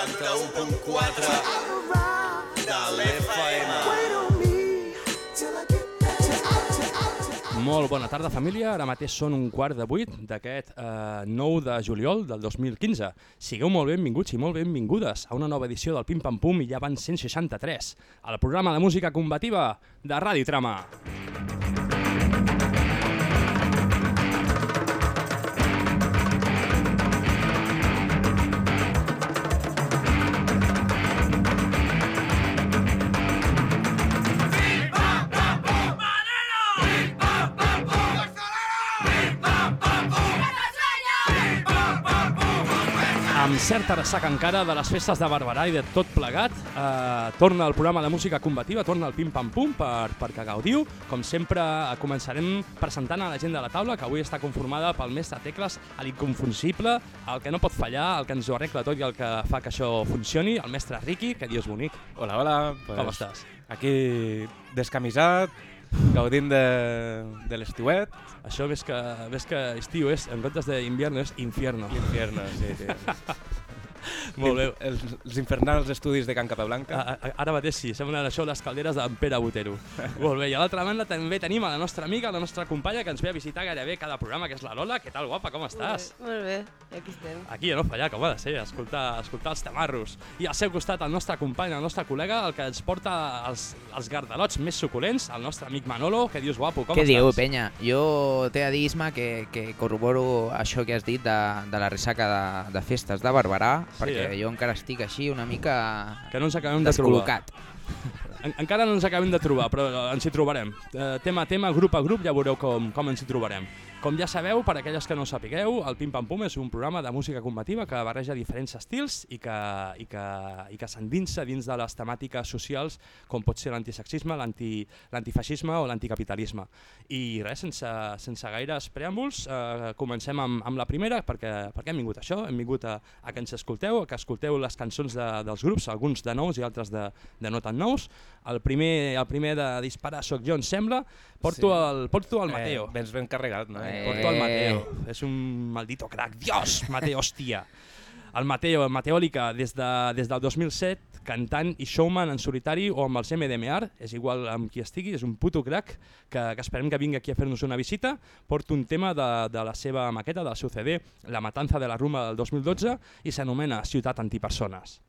91.4 de l'FM. Molt bona tarda, família. Ara mateix són un quart de vuit d'aquest eh, 9 de juliol del 2015. Sigueu molt benvinguts i molt benvingudes a una nova edició del Pim Pam Pum i ja van 163, al programa de música combativa de Ràdio Trama. Amb certa ressaca encara de les festes de Barberà i de tot plegat, eh, torna el programa de música combativa, torna el Pim Pam Pum per, perquè gaudiu. Com sempre, eh, començarem presentant a la gent de la taula, que avui està conformada pel mestre Tecles, l'inconfunsible, el que no pot fallar, el que ens ho arregla tot i el que fa que això funcioni, el mestre Riqui, que dius bonic. Hola, hola. Pues, Com estàs? Aquí descamisat, gaudint de, de l'estiuet. Això més que, més que estiu és, en comptes d'invierno, és infierno. L'infierno, sí, sí. Molt bé. Els, els infernals estudis de Can Capablanca. A, a, ara mateix sí, semblen això les calderes d'en Pere Botero. Molt bé, i a l'altra banda també tenim a la nostra amiga, la nostra companya, que ens ve a visitar gairebé cada programa, que és la Lola. Què tal, guapa, com estàs? Molt bé, i aquí estem. Aquí a no fallar, com ha de ser, escoltar, escoltar els tamarros. I al seu costat el nostre company, el nostre col·lega, el que ens porta els, els gardalots més suculents, el nostre amic Manolo. Què dius, guapo, com Què estàs? diu, penya? Jo t'he de dir, Isma, que, que corroboro això que has dit de, de la ressaca de, de festes de Barberà, Sí, perquè eh? jo encara estic així una mica Que no ens acabem de trobar. En, encara no ens acabem de trobar, però ens hi trobarem. Eh, tema a tema, grup a grup, ja veureu com, com ens hi trobarem. Com ja sabeu, per aquelles que no ho sapigueu, el Pim Pam Pum és un programa de música combativa que barreja diferents estils i que, i que, i que s'endinsa dins de les temàtiques socials com pot ser l'antisexisme, l'anti- l'antifeixisme o l'anticapitalisme. I res, sense, sense gaires preàmbuls, eh, comencem amb, amb la primera, perquè, perquè hem vingut a això, hem vingut a, a que ens escolteu, a que escolteu les cançons de, dels grups, alguns de nous i altres de, de no tan nous. El primer, el primer de disparar sóc jo, em sembla. Porto, Sí. el, porto el Mateo. Eh, vens ben carregat, no? Eh. Porto al Mateo. És un maldito crack. Dios, Mateo, hòstia. El Mateo, el Mateòlica, des, de, des del 2007, cantant i showman en solitari o amb els MDMR, és igual amb qui estigui, és un puto crack que, que esperem que vingui aquí a fer-nos una visita. Porto un tema de, de la seva maqueta, del seu CD, La matanza de la rumba del 2012, i s'anomena Ciutat Antipersones.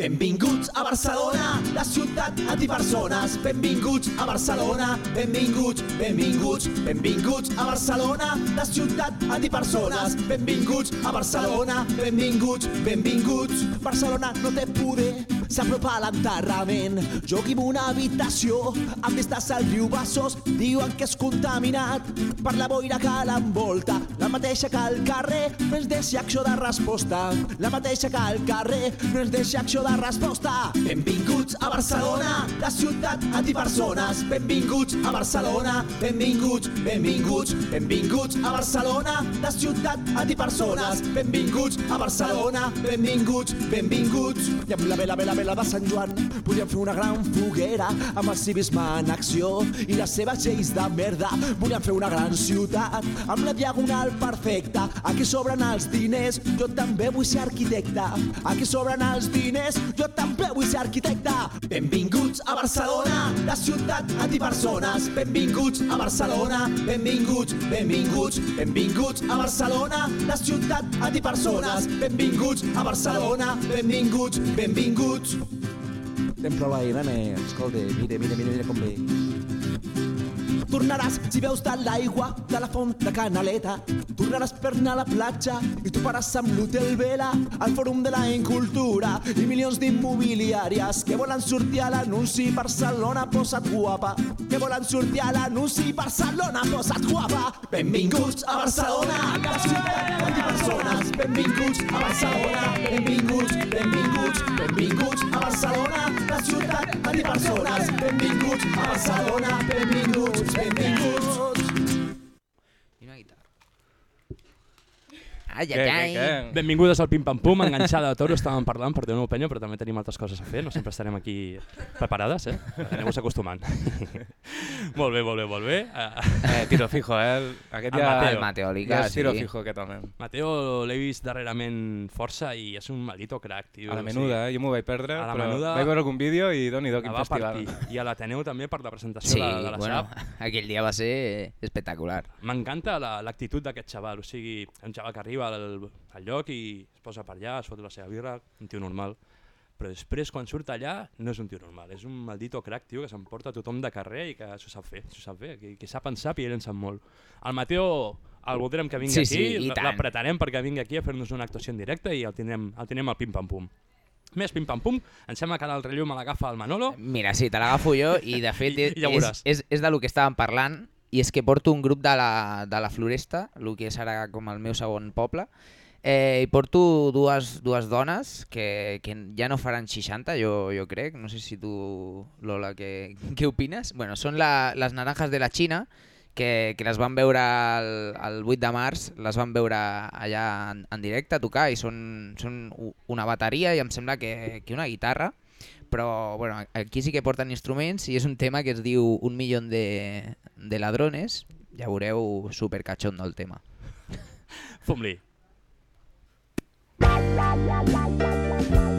Benvinguts a Barcelona, la ciutat antipersones. Benvinguts a Barcelona, benvinguts, benvinguts, benvinguts a Barcelona, la ciutat antipersones. Benvinguts a Barcelona, benvinguts, benvinguts. Barcelona no té poder, s'apropa a l'enterrament. Jo vivo una habitació amb vistes al riu Bassos, diuen que és contaminat per la boira que l'envolta. La mateixa que al carrer no ens deixa acció de resposta. La mateixa que al carrer no ens deixa acció de resposta. Benvinguts a Barcelona, la ciutat antipersones. Benvinguts a Barcelona, benvinguts, benvinguts, benvinguts a Barcelona, la ciutat antipersones. Benvinguts a Barcelona, benvinguts, benvinguts. I amb la vela, vela, vela de Sant Joan podríem fer una gran foguera amb el civisme en acció i les seves lleis de merda. Volíem fer una gran ciutat amb la diagonal perfecta. Aquí sobren els diners, jo també vull ser arquitecte. Aquí sobren els diners, jo també vull ser arquitecte. Benvinguts a Barcelona, la ciutat antipersones. Benvinguts a Barcelona, benvinguts, benvinguts, benvinguts a Barcelona, la ciutat antipersones. Benvinguts a Barcelona, benvinguts, benvinguts. Tem prou l'aire, nen. Escolta, mira, mira, mira, mira com ve. Tornaràs si veus de l'aigua de la font de Canaleta. Tornaràs per anar a la platja i toparàs amb l'Hotel Vela, al Fòrum de la Incultura i milions d'immobiliàries que volen sortir a l'anunci Barcelona posa't guapa. Que volen sortir a l'anunci Barcelona posa't guapa. Benvinguts a Barcelona, la ciutat antipersones. Benvinguts a Barcelona, benvinguts, benvinguts, benvinguts a Barcelona, la ciutat antipersones. Benvinguts a Barcelona, benvinguts, benvinguts. Ai, ai, ai. Benvingudes al Pim Pam Pum, enganxada de toro, estàvem parlant per donar opinió, però també tenim altres coses a fer, no sempre estarem aquí preparades, eh? Aneu-vos acostumant. molt bé, molt bé, molt bé. Uh, Eh, tiro fijo, eh? Aquest El ja... Mateo. El Mateo Liga, és tiro sí. fijo, aquest home. Mateo l'he vist darrerament força i és un maldito crack, tio. A la menuda, eh? Jo m'ho vaig perdre, A la però menuda- vaig veure algun vídeo i doni do La quin va festival. partir. I a l'Ateneu també per la presentació Sí, de, de la bueno, SAP. aquell dia va ser espectacular. M'encanta la- l'actitud d'aquest xaval, o sigui, un xaval que arriba al, al lloc i es posa per allà, es fot la seva birra, un tio normal. Però després, quan surt allà, no és un tio normal, és un maldito crack, tio, que s'emporta tothom de carrer i que s'ho sap fer, s'ho sap fer, que, que sap en sap i ell en sap molt. El Mateo el voldrem que vingui Sí, aquí, sí, tant. l'apretarem perquè vingui aquí a fer-nos una actuació en directe i el tindrem, el tindrem al pim-pam-pum. Més pim-pam-pum, em sembla que ara el relleu me l'agafa el Manolo. Mira, sí, te l'agafo jo i de fet I- és, ja és, és, és de lo que estàvem parlant i és que porto un grup de la, de la Floresta, el que és ara com el meu segon poble, eh, i porto dues, dues dones que, que ja no faran 60, jo, jo crec, no sé si tu, Lola, què, què opines? Bueno, són la, les naranjas de la Xina, que, que les van veure el, el 8 de març, les van veure allà en, en directe a tocar i són, són una bateria i em sembla que, que una guitarra, però bueno, aquí sí que porten instruments i és un tema que es diu Un millón de, de ladrones, ja veureu super cachondo el tema. Fum-li.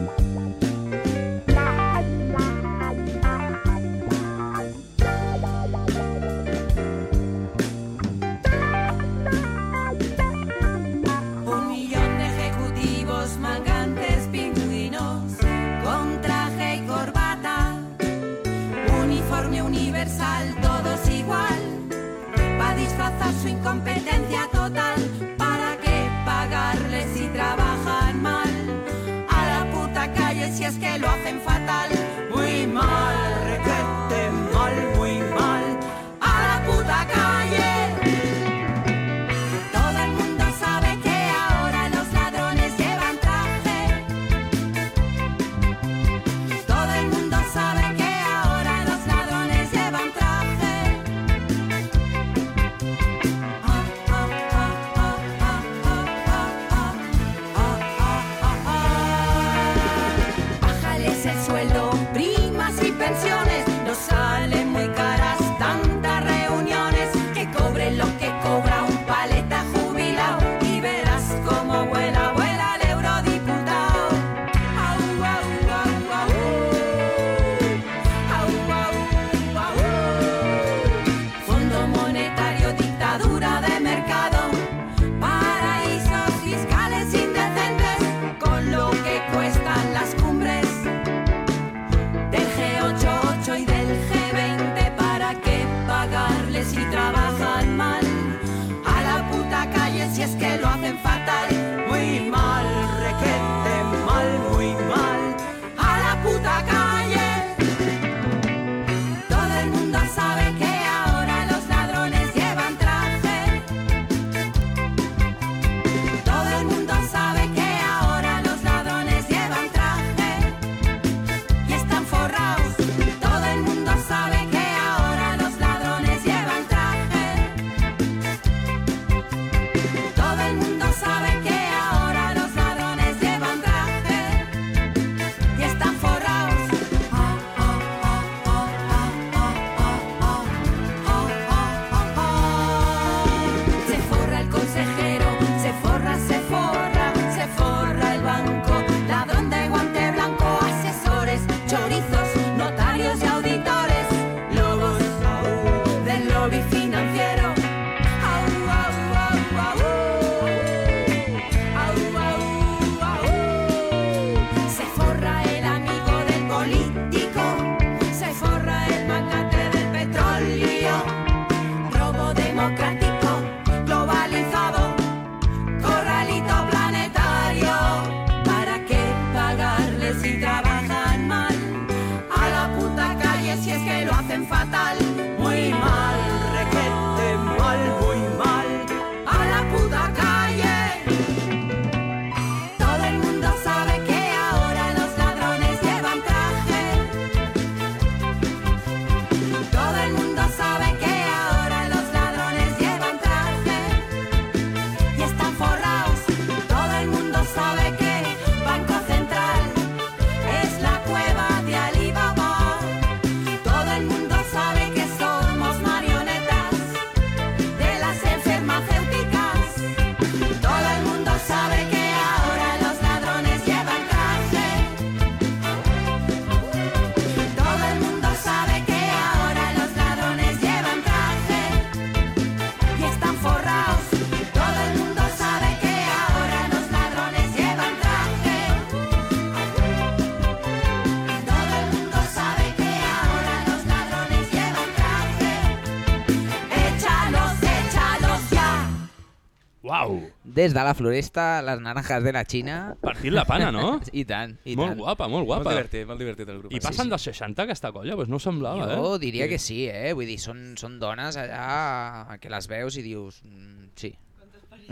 Des de la floresta, les naranjas de la Xina... Partit la pana, no? I tant, i molt tant. guapa, molt Molt guapa. divertit, molt divertit el grup. I passen dels 60 aquesta colla? Pues no ho semblava, Jo eh? diria que sí, eh? Vull dir, són, són dones allà que les veus i dius... Mm, sí.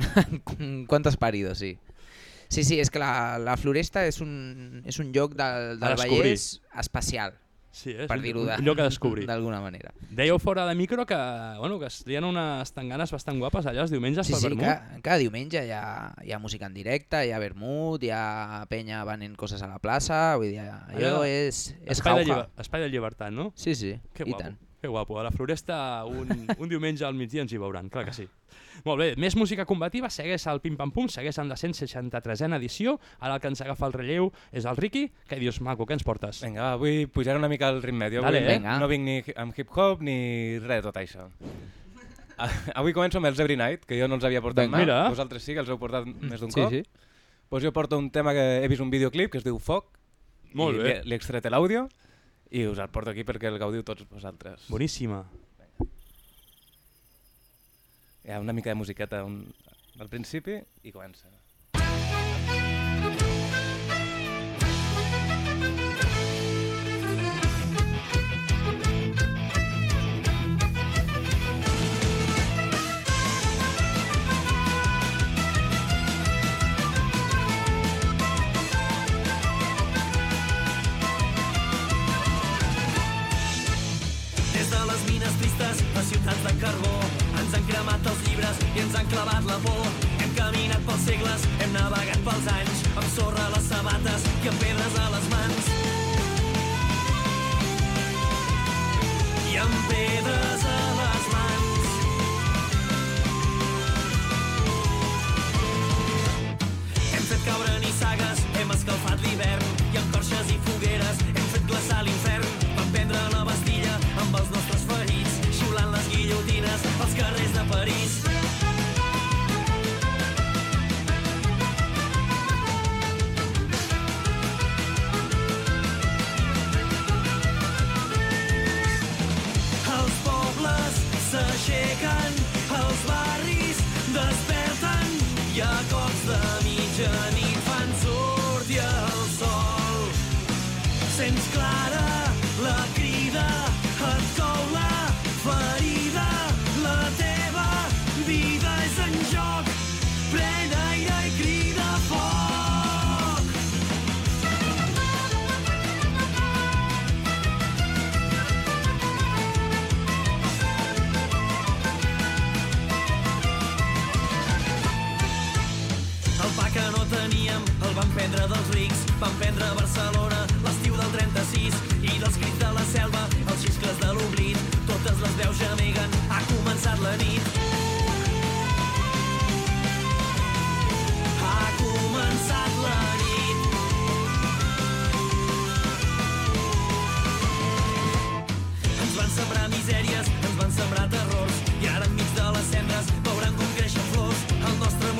Quantes paridos, sí. Sí, sí, és que la, la Floresta és un, és un lloc del, del. Vallès especial, Sí, és per dir-ho de- un lloc a descobrir. d'alguna manera. Dèieu fora de micro que, bueno, que es trien unes tanganes bastant guapes allà els diumenges Sí, pel sí, vermut. cada, cada diumenge hi ha, hi ha música en directe, hi ha vermut, hi ha penya venent coses a la plaça, vull dir, allò Allà, és, és Espai de, jauja. lliber, espai de llibertat, no? Sí, sí, Que i guapo, tant. Que guapo. A la Floresta un, un diumenge al migdia ens hi veuran, clar que sí. Molt bé, més música combativa, segueix el Pim Pam Pum, segueix en la 163a edició, ara el que ens agafa el relleu és el Ricky, què dius, maco, què ens portes? Vinga, vull pujar una mica el ritme. Jo Dale, avui eh? No vinc ni amb hip-hop ni res de tot això. Avui començo amb els Every Night, que jo no els havia portat Vinga. mai. Mira. Vosaltres sí, que els heu portat més d'un Sí, cop. sí. Pues jo porto un tema que he vist un videoclip que es diu Foc. Molt i bé. li- Li extret l'àudio i us el porto aquí perquè el gaudiu tots vosaltres. Boníssima. Hi ha una mica de musiqueta un... al principi i comença. A ciutats de carbó ens han cremat els llibres i ens han clavat la por. Hem caminat pels segles, hem navegat pels anys, amb sorra a les sabates i amb pedres a les mans. I amb pedres a les mans. Hem fet caure nissagues, hem escalfat l'hivern i amb torxes i fogueres hem fet glaçar l'infern. Vam prendre la carrers de París. Els pobles s'aixequen, els barris desperten i a cops de mitjanit fan sortir el sol. Sents clara van prendre Barcelona l'estiu del 36 i dels crits de la selva, els xiscles de l'oblit, totes les veus gemeguen, ha començat la nit. Ha començat la nit. Ens van sembrar misèries, ens van sembrar terrors i ara enmig de les cendres veuran com creixen flors. El nostre món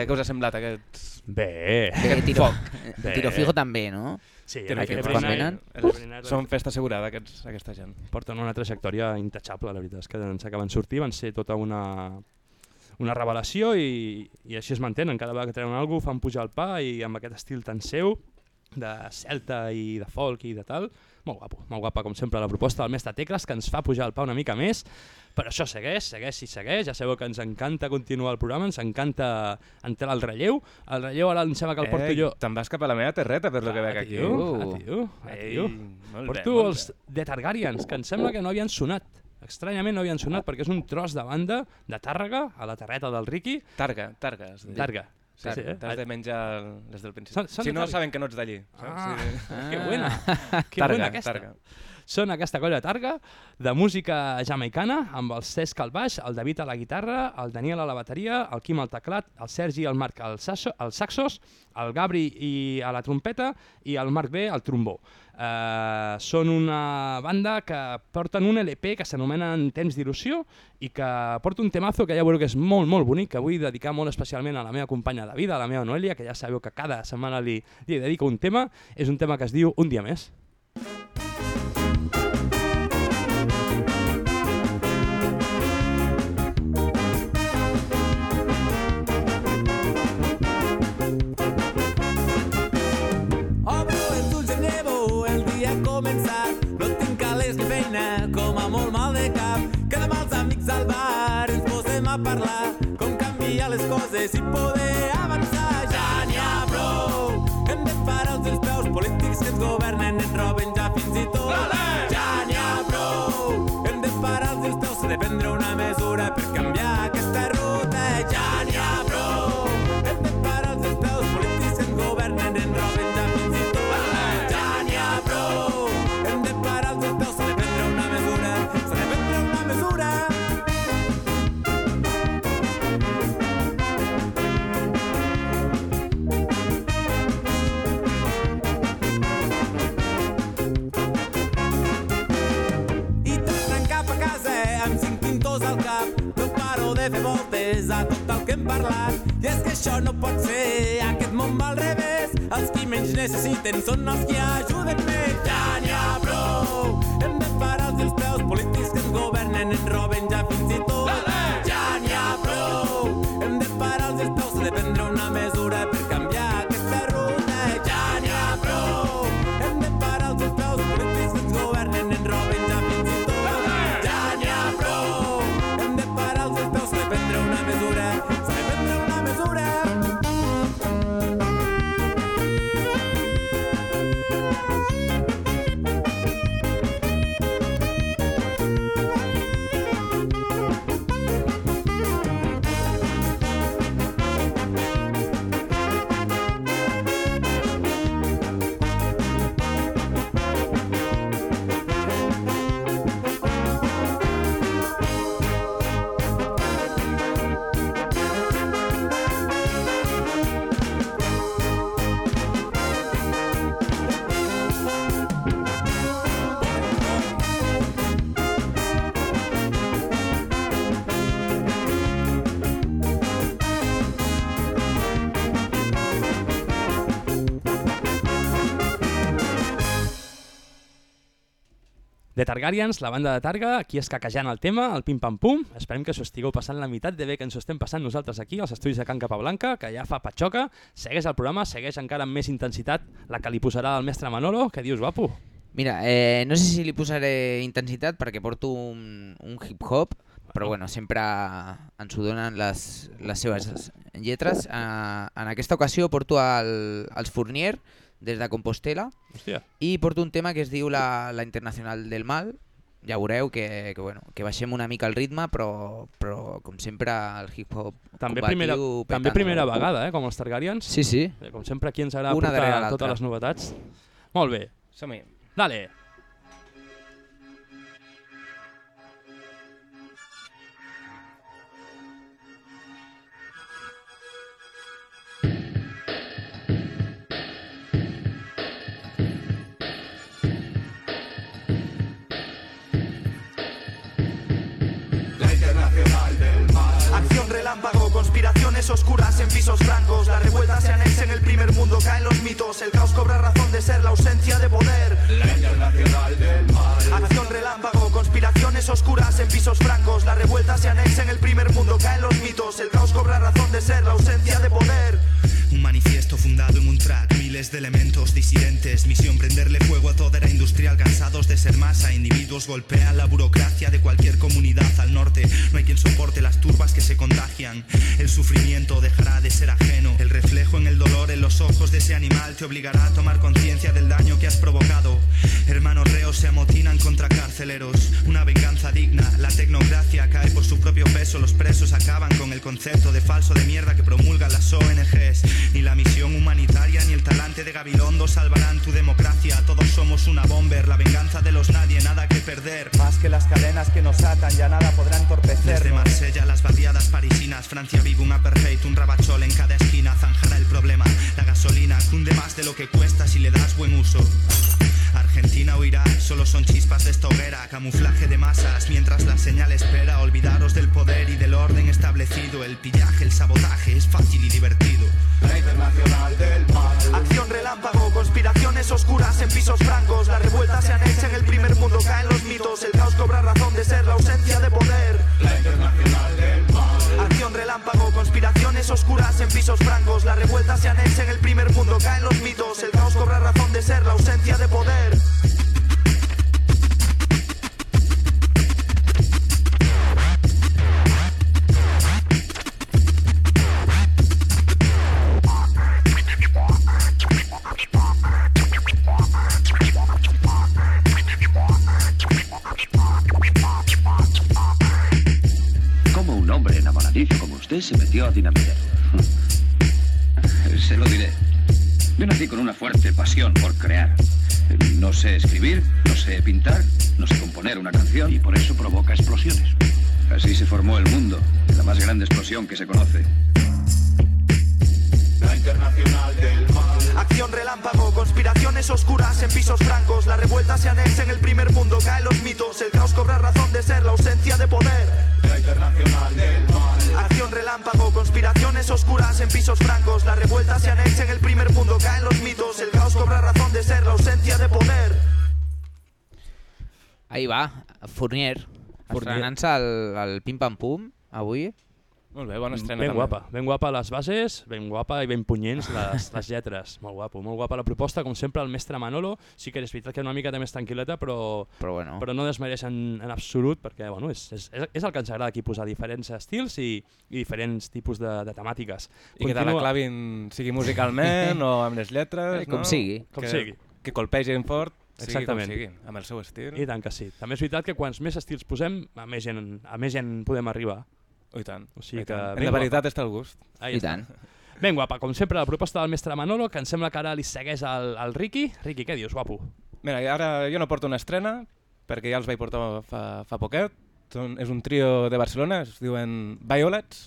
Què, què us ha semblat aquest... Bé. Bé, tiro, Bé. tiro fijo també, no? Sí, Every fijo, quan venen. Són festa assegurada, aquests, aquesta gent. porten una trajectòria intachable, la veritat és que ens acaben sortir, van ser tota una, una revelació i, i així es mantenen, cada vegada que treuen alguna cosa fan pujar el pa i amb aquest estil tan seu, de celta i de folk i de tal, molt guapo, molt guapa com sempre la proposta del mestre Tecles que ens fa pujar el pa una mica més, però això segueix, segueix i segueix, ja sabeu que ens encanta continuar el programa, ens encanta entrar al relleu, el relleu ara em sembla que el porto eh, jo... Te'n vas cap a la meva terreta, per lo que veig aquí. tio, Uh. tio, Ei, tio. bé, Porto molt els bé. The Targaryens, que em sembla que no havien sonat. Estranyament no havien sonat perquè és un tros de banda de Tàrrega, a la terreta del Riqui. Targa, targa. de. Targa. Sí, sí, eh? t'has de menjar des del principi. Són- són si de no, Targa. saben que no ets d'allí. Ah? Sí. que buena. Que Targa, buena aquesta. targa. Són aquesta colla Targa, de música jamaicana, amb el Cesc al baix, el David a la guitarra, el Daniel a la bateria, el Quim al teclat, el Sergi i el Marc al saxo, als saxos, el Gabri i a la trompeta i el Marc B al trombó. Uh, són una banda que porten un LP que s'anomena En temps d'il·lusió i que porta un temazo que ja veureu que és molt, molt bonic, que vull dedicar molt especialment a la meva companya de vida, a la meva Noelia, que ja sabeu que cada setmana li, li dedico un tema. És un tema que es diu Un dia més. Obro parlar. Com canviar les coses i poder avançar. Ja n'hi ha prou, hem de parar els peus polítics que ens governen, ens roben ja fins i tot. Ja parlat i és que això no pot ser aquest món va al revés. Els qui menys necessiten són els que ajuden més. Ja n'hi ha prou. Hem de parar els dels peus polítics que ens governen ens roben ja fins i tot The Targaryens, la banda de Targa, aquí escaquejant el tema, el pim-pam-pum. Esperem que s'ho estigueu passant la meitat de bé que ens estem passant nosaltres aquí, als estudis de Can Capablanca, que ja fa patxoca. Segueix el programa, segueix encara amb més intensitat la que li posarà el mestre Manolo. Què dius, guapo? Mira, eh, no sé si li posaré intensitat perquè porto un, un hip-hop, però bueno, sempre ens ho donen les, les seves lletres. Eh, en aquesta ocasió porto el, els Fournier, des de Compostela, Hòstia. i porto un tema que es diu la, la Internacional del Mal. Ja veureu que, que, bueno, que baixem una mica el ritme, però, però com sempre el hip-hop També primera, també primera vegada, eh, com els Targaryens. Sí, sí. Eh, Com sempre aquí ens agrada Una portar totes les novetats. Molt bé, Som-hi. dale. Oscuras en pisos francos. La revuelta se anexa en el primer mundo, caen los mitos. El caos cobra razón de ser la ausencia de poder. La internacional del mal. Acción relámpago, conspiraciones oscuras en pisos francos. La revuelta se anexa en el primer mundo, caen los mitos. El caos cobra razón de ser la ausencia de poder. Un manifiesto fundado en un track, miles de elementos disidentes. Misión prenderle fuego a toda era industrial, cansados de ser masa. Individuos golpean la burocracia de cualquier comunidad al norte. No hay quien soporte las turbas que se contagian. El sufrimiento dejará de ser ajeno. El reflejo en el dolor en los ojos de ese animal te obligará a tomar conciencia del daño que has provocado. Hermanos reos se amotinan contra carceleros. Una venganza digna. La tecnocracia cae por su propio peso. Los presos acaban con el concepto de falso de mierda que promulgan las ONGs. Ni la misión humanitaria ni el talante de Gabilondo salvarán tu democracia. Todos somos una bomber, la venganza de los nadie, nada que perder. Más que las cadenas que nos atan, ya nada podrá Desde entorpecernos. Marsella, las barriadas parisinas, Francia vive un apartheid, un rabachol en cada esquina, zanjará el problema. La gasolina cunde más de lo que cuesta si le das buen uso. Argentina o Irak solo son chispas de esta hoguera, camuflaje de masas mientras la señal espera. Olvidaros del poder y del orden establecido. El pillaje, el sabotaje es fácil y divertido. La internacional del mal. Acción relámpago, conspiraciones oscuras en pisos francos. La revuelta se anexa en el primer mundo, caen los mitos. El caos cobra razón de ser la ausencia de poder. Fournier, Fournier. estrenant-se el, el Pim Pam Pum, avui. Molt bé, bona estrena Ben també. guapa, ben guapa les bases, ben guapa i ben punyents les, les lletres. Molt guapo, molt guapa la proposta, com sempre el mestre Manolo, sí que és veritat que una mica més tranquil·leta, però, Però bueno, però no desmereix en, en absolut, perquè bueno, és, és, és el que ens agrada aquí, posar diferents estils i, i diferents tipus de, de temàtiques. I que te la clavin sigui musicalment o amb les lletres, Eh, com no? sigui. Com que, sigui. Que colpegin fort, sigui Exactament. com sigui, amb el seu estil. I tant que sí. També és veritat que quants més estils posem, a més gent, a més gent podem arribar. I tant. O sigui i que tant. En la guapa. veritat està al gust. Ahí i està. tant. Ben guapa, com sempre, la proposta del mestre Manolo, que em sembla que ara li segueix al, al Ricky. Ricky, què dius, guapo? Mira, ara jo no porto una estrena, perquè ja els vaig portar fa, fa poquet. Són, és un trio de Barcelona, es diuen Violets.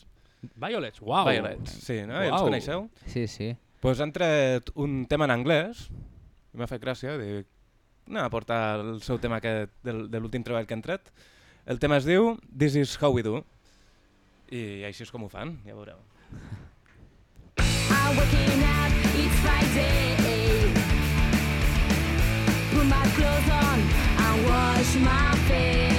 Violets, uau. Violets, sí, no? Ja els coneixeu? Sí, sí. Pues han tret un tema en anglès, i m'ha fet gràcia, dic, anem a portar el seu tema aquest del, de l'últim treball que han tret. El tema es diu This is how we do, i així és com ho fan, ja veureu. I'm waking up, it's Friday. Put my clothes on and wash my face.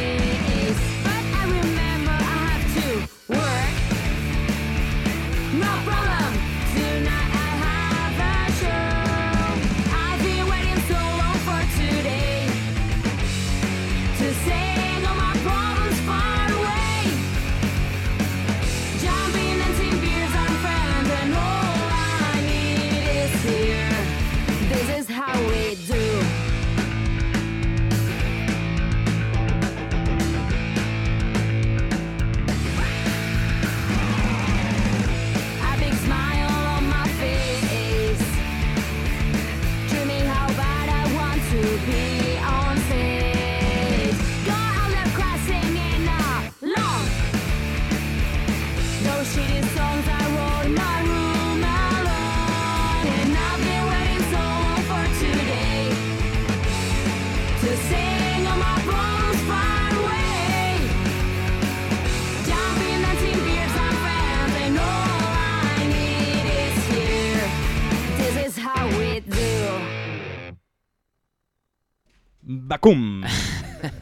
Bacum!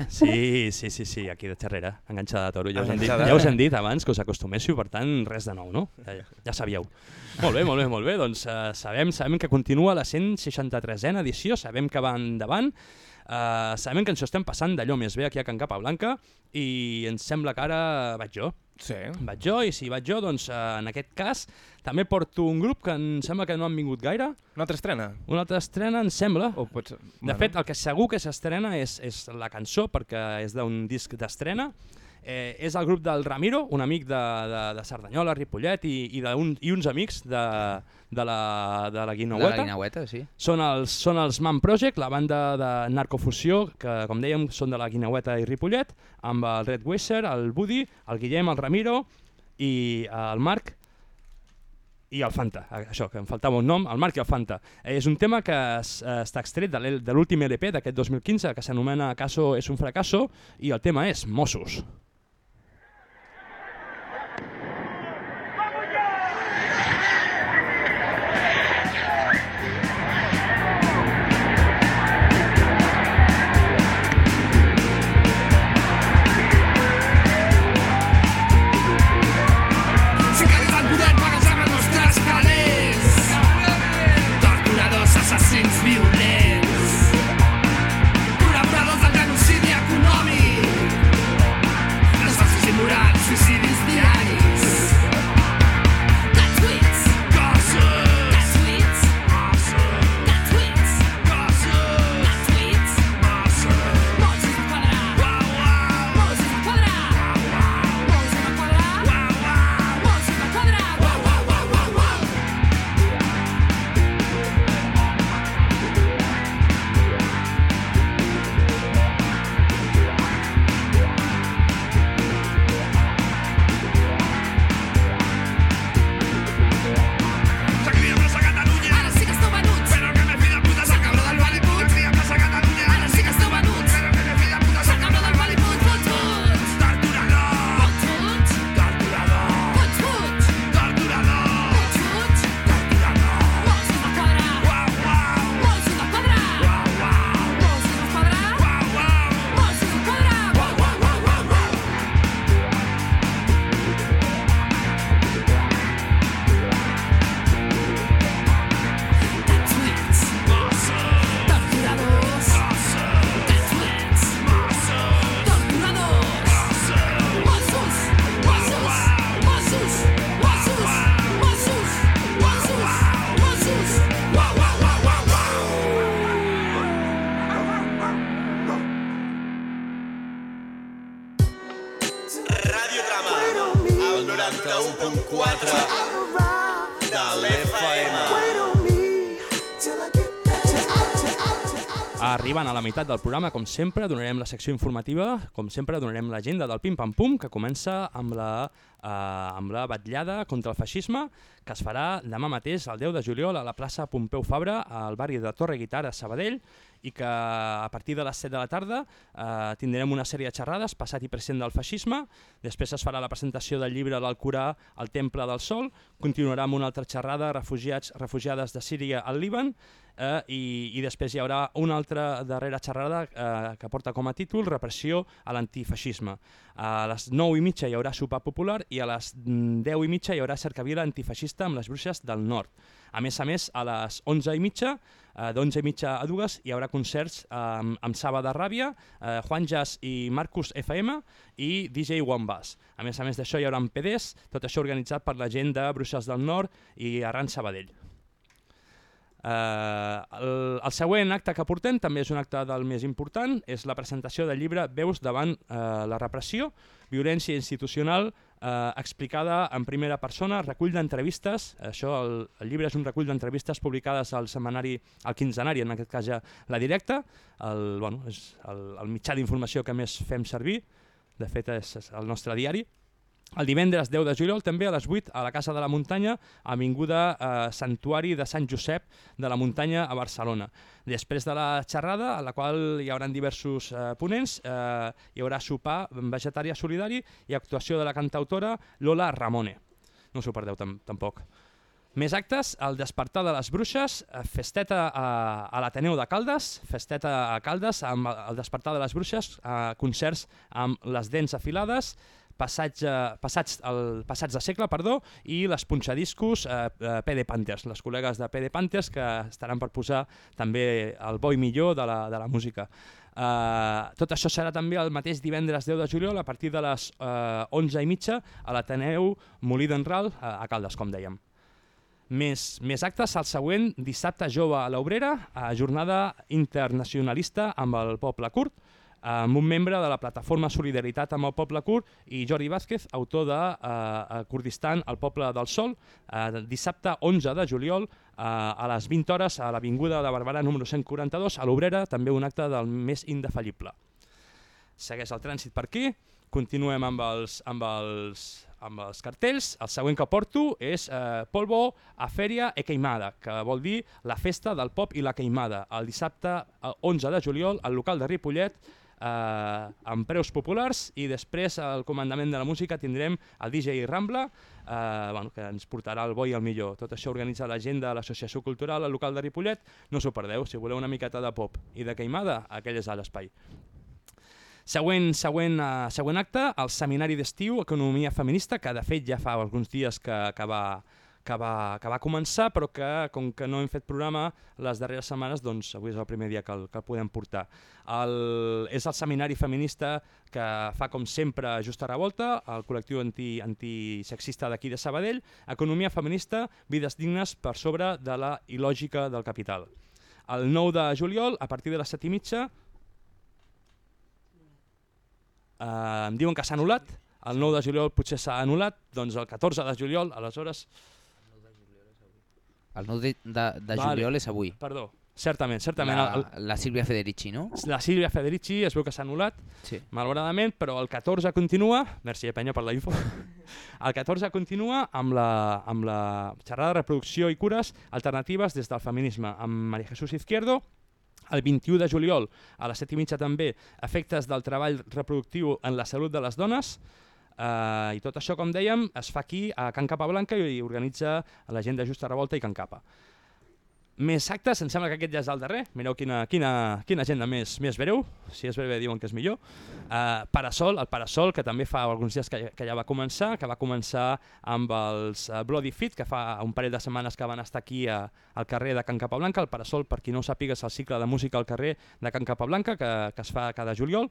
Sí, sí, sí, sí, aquí de xerrera, enganxada de toro. Ja us, hem dit, ja us hem dit abans que us acostuméssiu, per tant, res de nou, no? Ja, ja, ja sabíeu. Molt bé, molt bé, molt bé. Doncs uh, sabem, sabem que continua la 163a edició, sabem que va endavant, uh, sabem que ens ho estem passant d'allò més bé aquí a Can Capablanca i ens sembla que ara vaig jo. Sí. Vaig jo, i si vaig jo, doncs uh, en aquest cas també porto un grup que em sembla que no han vingut gaire. Una altra estrena? Una altra estrena, em sembla. O pots... De fet, el que segur que s'estrena és, és la cançó, perquè és d'un disc d'estrena. Eh, és el grup del Ramiro, un amic de, de, de Cerdanyola, Ripollet i, i, d'un, i uns amics de, de la, de la De Guinaueta. la Guinaueta, sí. Són els, són els Man Project, la banda de narcofusió, que com dèiem són de la Guinaueta i Ripollet, amb el Red Weiser, el Budi, el Guillem, el Ramiro i eh, el Marc i el Fanta, això, que em faltava un nom, el Marc i el Fanta. Eh, és un tema que es, eh, està extret de de l'últim LP d'aquest 2015, que s'anomena Caso és un fracasso, i el tema és Mossos. Arribant a la meitat del programa, com sempre, donarem la secció informativa, com sempre, donarem l'agenda del Pim Pam Pum, que comença amb la, eh, amb la batllada contra el feixisme, que es farà demà mateix, el 10 de juliol, a la plaça Pompeu Fabra, al barri de Torre Guitar, a Sabadell, i que a partir de les 7 de la tarda eh, tindrem una sèrie de xerrades, passat i present del feixisme, després es farà la presentació del llibre l'Alcorà al Temple del Sol, continuarà amb una altra xerrada, refugiats, refugiades de Síria al Líban, eh, i, i després hi haurà una altra darrera xerrada eh, que porta com a títol Repressió a l'antifeixisme. A les 9 i mitja hi haurà sopar popular i a les mm, 10 i mitja hi haurà cercavila antifeixista amb les bruixes del nord. A més a més, a les 11 i mitja, eh, d'11 i mitja a dues, hi haurà concerts eh, amb, amb Saba de Ràbia, eh, Juan Jazz i Marcus FM i DJ Wambas. A més a més d'això hi haurà PDs, tot això organitzat per la gent de Bruixes del Nord i Arran Sabadell. Uh, el, el següent acte que portem també és un acte del més important, és la presentació del llibre Veus davant uh, la repressió, violència institucional uh, explicada en primera persona, recull d'entrevistes, això el, el llibre és un recull d'entrevistes publicades al setmanari, al quinzenari, en aquest cas ja la directa, el, bueno, és el, el mitjà d'informació que més fem servir, de fet és el nostre diari, el divendres 10 de juliol, també a les 8, a la Casa de la Muntanya, avinguda eh, Santuari de Sant Josep de la Muntanya a Barcelona. Després de la xerrada, a la qual hi haurà diversos eh, ponents, eh, hi haurà sopar vegetarià solidari i actuació de la cantautora Lola Ramone. No us ho perdeu tam tampoc. Més actes, el despertar de les bruixes, eh, festeta a, a l'Ateneu de Caldes, festeta a Caldes amb el el despertar de les bruixes, eh, concerts amb les dents afilades, passatge, passats, el, passats de segle perdó, i les punxadiscos eh, eh, PD Panthers, les col·legues de PD Panthers que estaran per posar també el bo i millor de la, de la música. Uh, tot això serà també el mateix divendres 10 de juliol a partir de les uh, 11 i mitja a l'Ateneu Molí d'en Ral a, a Caldes, com dèiem. Més, més actes, el següent, dissabte jove a l'Obrera, a jornada internacionalista amb el poble curt, amb un membre de la plataforma Solidaritat amb el poble curt i Jordi Vázquez, autor de eh, Kurdistan, el poble del sol, eh, dissabte 11 de juliol eh, a les 20 hores a l'Avinguda de Barberà número 142, a l'Obrera, també un acte del més indefallible. Segueix el trànsit per aquí, continuem amb els, amb els, amb els cartells. El següent que porto és eh, Polvo a Fèria e Queimada, que vol dir la festa del pop i la queimada, el dissabte eh, 11 de juliol al local de Ripollet, eh, amb preus populars i després al comandament de la música tindrem el DJ Rambla eh, bueno, que ens portarà el bo i el millor. Tot això organitza la gent de l'Associació Cultural al local de Ripollet. No s'ho perdeu, si voleu una miqueta de pop i de queimada, aquell és a l'espai. Següent, següent, uh, següent acte, el Seminari d'Estiu Economia Feminista, que de fet ja fa alguns dies que, que, va, que, va, que va començar, però que com que no hem fet programa les darreres setmanes, doncs avui és el primer dia que el, que el podem portar. El, és el Seminari Feminista que fa com sempre Justa Revolta, el col·lectiu anti, antisexista d'aquí de Sabadell, Economia Feminista, vides dignes per sobre de la il·lògica del capital. El 9 de juliol, a partir de les 7 i mitja, eh, em diuen que s'ha anul·lat, el 9 de juliol potser s'ha anul·lat, doncs el 14 de juliol, aleshores... El 9 de, de, de Vale. juliol és avui. Perdó, certament, certament. La, el, la Sílvia Federici, no? la Sílvia Federici es veu que s'ha anul·lat, Sí. malauradament, però el 14 continua, merci Penya per la info, el 14 continua amb la, amb la xerrada de reproducció i cures alternatives des del feminisme amb Maria Jesús Izquierdo, el 21 de juliol a les 7 i mitja també efectes del treball reproductiu en la salut de les dones eh, i tot això, com dèiem, es fa aquí a Can Capablanca i organitza la gent de Justa Revolta i Can Capa. Més actes, em sembla que aquest ja és el darrer. Mireu quina, quina, quina agenda més, més breu, si és breu diuen que és millor. Uh, Parasol, el Parasol, que també fa alguns dies que, que ja va començar, que va començar amb els uh, Bloody Fit, que fa un parell de setmanes que van estar aquí a, al carrer de Can Capablanca. El Parasol, per qui no ho sàpiga, és el cicle de música al carrer de Can Capablanca, que, que es fa cada juliol.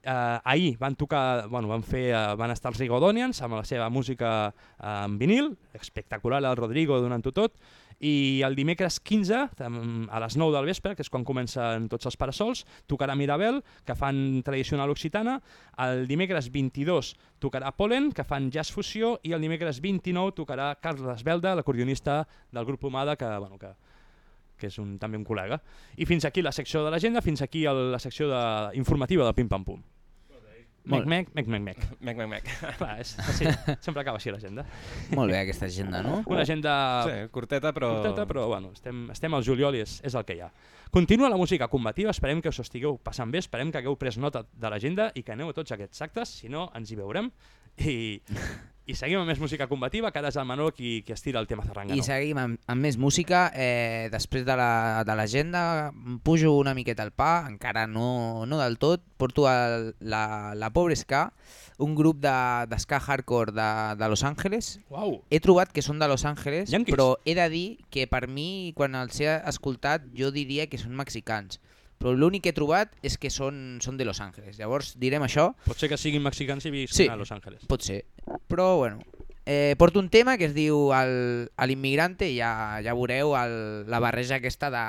Uh, ahir van tocar, bueno, van, fer, uh, van estar els Rigodonians amb la seva música uh, en vinil, espectacular el Rodrigo donant-ho tot, i el dimecres 15, tam- a les 9 del vespre, que és quan comencen tots els parasols, tocarà Mirabel, que fan tradicional occitana, el dimecres 22 tocarà Polen, que fan jazz fusió, i el dimecres 29 tocarà Carles Belda, l'acordionista del grup Pomada, que, bueno, que, que és un, també un col·lega. I fins aquí la secció de l'agenda, fins aquí el, la secció de, informativa del Pim Pam Pum. Mec, mec, mec, mec, mec. Mec, mec, mec. Clar, és, sí, sempre acaba així l'agenda. Molt bé aquesta agenda, no? Una agenda Sí, curteta, però... curteta, però bueno, estem, estem al juliol i és, és el que hi ha. Continua la música combativa, esperem que us estigueu passant bé, esperem que hagueu pres nota de l'agenda i que aneu a tots aquests actes, si no ens hi veurem. I, i seguim amb més música combativa, que ara és el Manolo qui, qui estira el tema zarrangano. I seguim amb, amb més música. Eh, després de la- de l'agenda pujo una miqueta al pa, encara no, no del tot. Porto el, la, la Pobre Ska, un grup de, de ska hardcore de, de Los Angeles. Uau! He trobat que són de Los Angeles, Yankees. però he de dir que per mi, quan els he escoltat, jo diria que són mexicans. Però l'únic que he trobat és que són, són de Los Angeles. Llavors direm això. Pot ser que siguin mexicans i visquin Sí, a Los Angeles. pot ser. Però, bueno, eh, porto un tema que es diu el- a l'immigrante i ja, ja veureu el, la barreja aquesta de,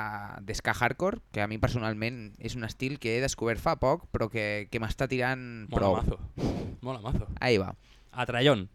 de ska hardcore, que a mi personalment és un estil que he descobert fa poc, però que, que m'està tirant Mola prou. mazo. Mola mazo. Ahí va. A Trallón.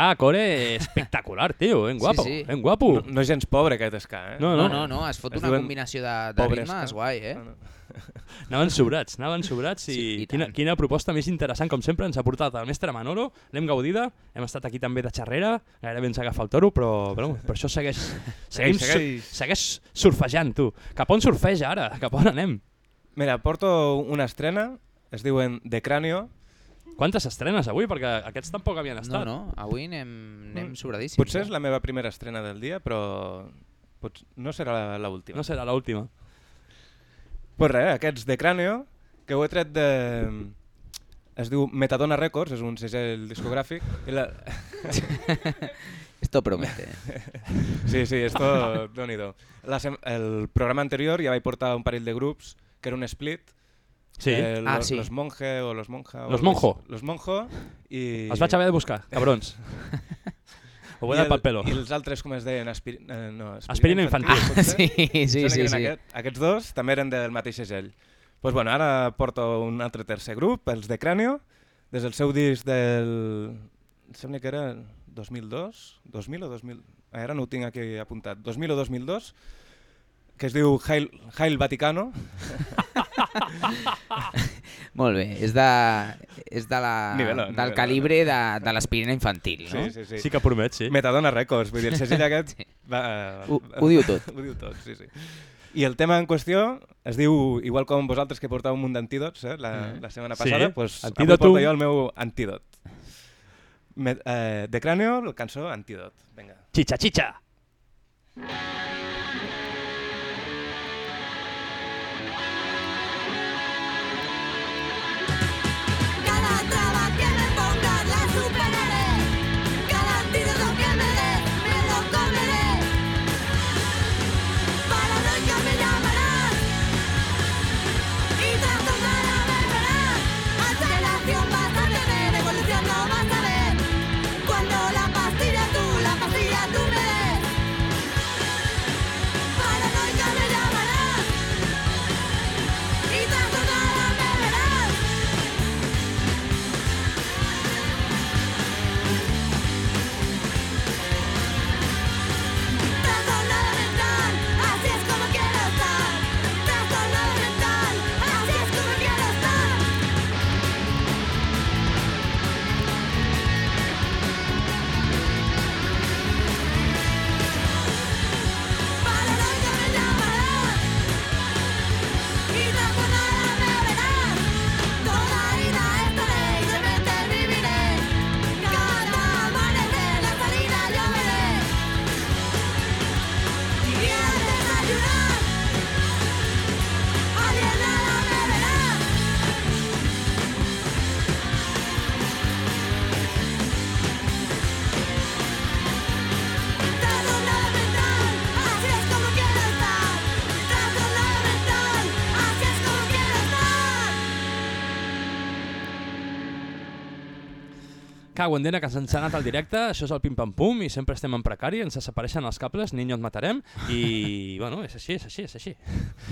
Ska, core espectacular, tio. Ben guapo, Sí, sí. ben guapo. No, no és gens pobre aquest ska, eh? No, No, no, no, es fot Es una combinació de, de ritmes ska. guai, eh? No, no. Anaven sobrats, anaven sobrats i, Sí, i quina, tant. quina proposta més interessant, com sempre, ens ha portat el mestre Manolo, l'hem gaudida, hem estat aquí també de xerrera, gairebé ens agafa el toro, però, però per això segueix, seguim, Segueix, segueix surfejant, tu. Cap on surfeja ara? Cap on anem? Mira, porto una estrena, es diuen The Cranio. Quantes estrenes avui? Perquè aquests tampoc havien No, estat. no, avui anem, anem sobradíssims. Potser és eh? la meva primera estrena del dia, però pots... no serà la- l'última. No serà l'última. Pues res, aquests de Cranio, que ho he tret de... Es diu Metadona Records, és un segell discogràfic. I la... Esto promete. sí, sí, esto... nhi la sem... El programa anterior ja vaig portar un parell de grups, que era un split. Sí. Eh, Ah, los, sí. los Monje o los Monja. o Los Monjo. Los Monjo. I... Els vaig haver de buscar, cabrons. Ho voy I a dar pel pelo. I els altres, com es deien? Aspir... Eh, no, Aspirina infantil. Ah, potser? sí, sí, sí, sí. Aquest, aquests dos també eren del mateix segell. Pues bueno, ara porto un altre tercer grup, els de Cranio, des del seu disc del... em Sembla que era 2002, 2000 o 2000... Ah, Ara no ho tinc aquí apuntat. 2000 o 2002, que es diu Hail, Hail Vaticano. Molt bé, és de, és de la, Nivelo, del nivelo. calibre de, de l'aspirina infantil, no? Sí, sí, sí. Sí que promet, sí. Metadona Records, vull dir, el segell aquest... Sí. Va, Ho- ho diu tot. ho diu tot, sí, sí. I el tema en qüestió es diu, igual com vosaltres que portàveu un munt d'antídots eh, la, Mm. la setmana Sí, passada, pues, avui porto jo el meu antídot. Me, eh, de Cráneo, la cançó Antídot. Vinga. Chicha, chicha. Cada Cago en dena que se'ns ha anat al directe, això és el pim-pam-pum i sempre estem en precari, ens desapareixen els cables, niño et matarem i, bueno, és així, és així, és així.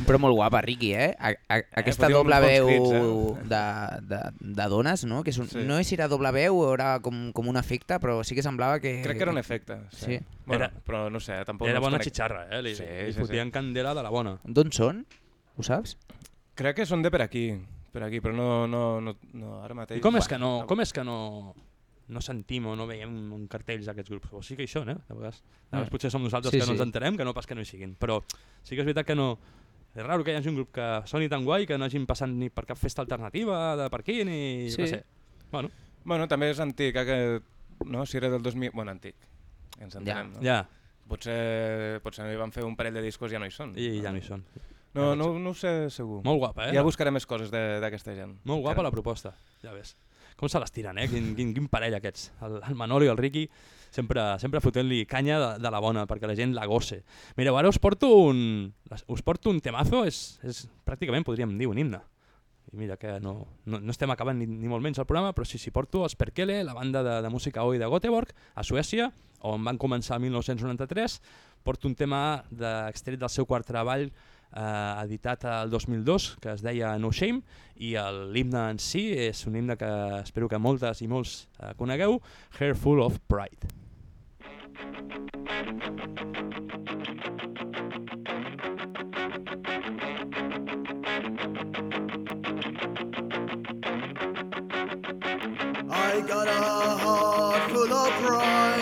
Però molt guapa, Ricky, eh? A, a, aquesta fotia uns doble veu crits, eh? de, de, de dones, no? Que és un, Sí. No és si era doble veu o era com, com un efecte, però sí que semblava que... Crec que era un efecte. Sí. Sí. Bueno, Era- però no sé, tampoc... Era bona conec. xitxarra, eh? Li, Sí, li sí, fotien candela de la bona. D'on són? Ho saps? Crec que són de per aquí, per aquí, però no, no, no, no ara mateix... I com és que no, com és que no, no sentim o no veiem un cartells d'aquests grups? O sí que hi són, eh? De vegades, de vegades Mm. potser som nosaltres Sí, que no ens sí. entenem, que no pas que no hi siguin. Però sí que és veritat que no... És raro que hi hagi un grup que soni tan guai que no hagin passat ni per cap festa alternativa de per aquí, ni... Sí. No sé. Bueno, Bueno, també és antic, eh, que... No, si era del 2000... Bueno, antic. Ens entenem, no? ja, Potser, potser hi van fer un parell de discos i ja no hi són. i ja no hi són. No, no, no ho sé segur. Molt guapa, eh? Ja buscaré més coses de- d'aquesta gent. Molt guapa la proposta, ja ves. Com se les tiren, eh? Quin, quin, quin parell aquests. El, el Manolo i el Ricky sempre, sempre fotent-li canya de, de la bona perquè la gent la gosse. Mireu, ara us porto un, us porto un temazo, és, és pràcticament podríem dir un himne. I mira que no, no, no estem acabant ni, ni molt menys el programa, però sí, sí, porto Sperkele, la banda de, de música oi de Göteborg, a Suècia, on van començar el 1993. Porto un tema de, extret del seu quart treball eh, editat el 2002 que es deia No Shame i l'himne en si és un himne que espero que moltes i molts eh, conegueu, Hair Full of Pride. I got a heart full of pride.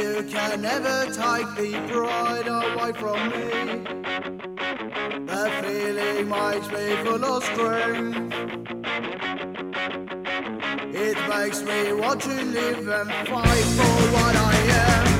You can never take the pride away from me. The feeling makes me full of strength. It makes me want to live and fight for what I am.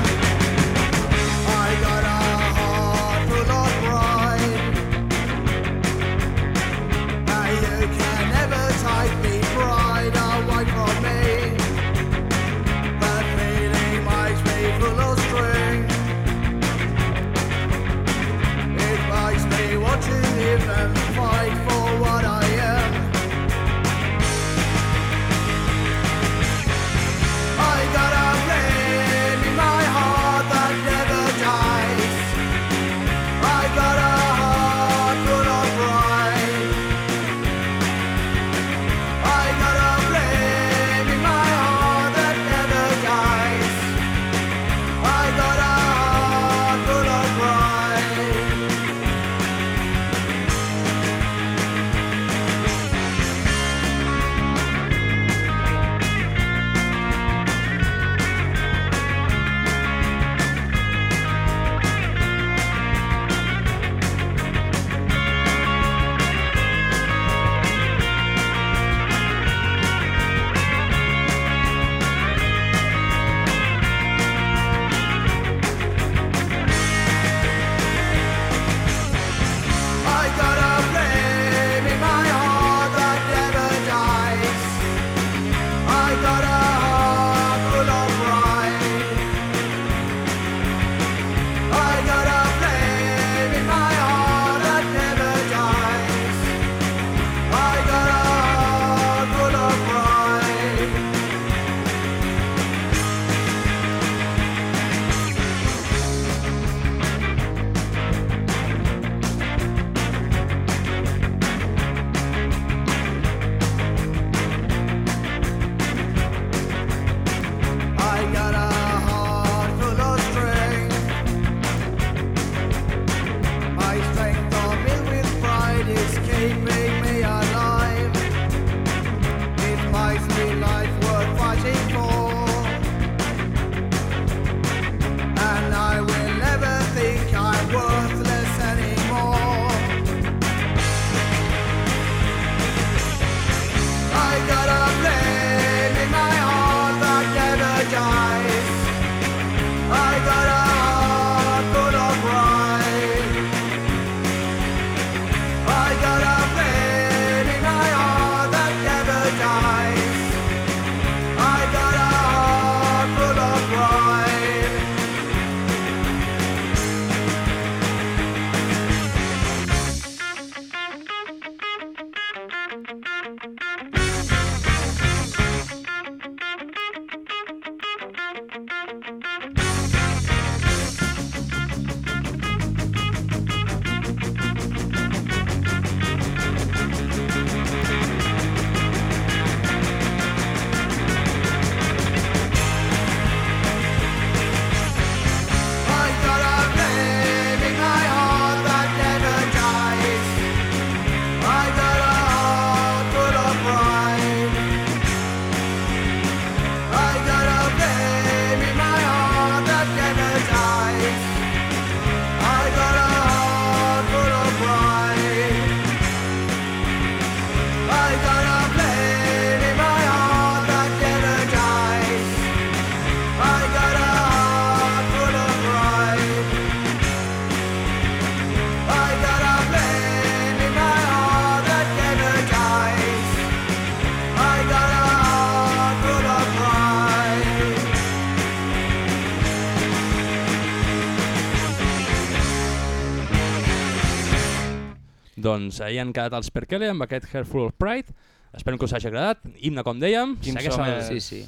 Doncs ahir han quedat els Perkele amb aquest Hairful of Pride. Espero que us hagi agradat. Himne, com dèiem. Quins segueix som, el- eh? Sí, sí.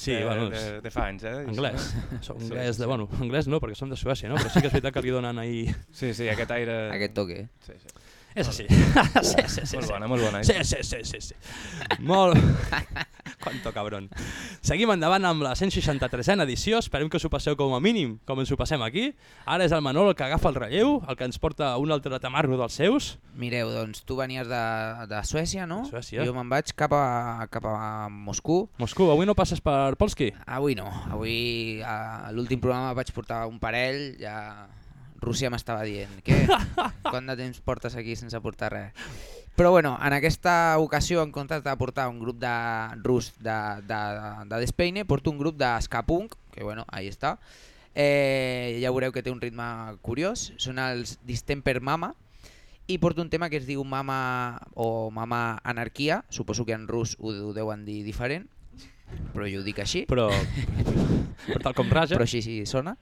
Sí, de, bueno, de, de fa anys, eh? Anglès. Som Sí, anglès sí. de, bueno, anglès no, perquè som de Suècia, no? Però sí que és veritat que li donen ahir... Sí, sí, aquest aire... Aquest toque. Sí, sí. És així. sí, sí, sí, Molt sí. bona, molt bona. Sí, sí, sí, sí, sí. Molt... Quanto cabron. Seguim endavant amb la 163a edició. Esperem que us ho passeu com a mínim, com ens ho passem aquí. Ara és el Manol el que agafa el relleu, el que ens porta un altre tamarro dels seus. Mireu, doncs tu venies de, de Suècia, no? Suècia. Jo me'n vaig cap a, cap a Moscou. Moscou, avui no passes per Polski? Avui no. Avui a l'últim programa vaig portar un parell, ja Rússia m'estava dient què? Quant de temps portes aquí sense portar res? Però bueno, en aquesta ocasió, en comptes de portar un grup de rus de, de, de Despeine, porto un grup de ska punk, que bueno, ahí està. Eh, ja veureu que té un ritme curiós. Són els Distemper Mama, i porto un tema que es diu Mama o Mama Anarquia, suposo que en rus ho, ho deuen dir diferent, però jo ho dic així. Però, però tal com raja. Però així sí sona.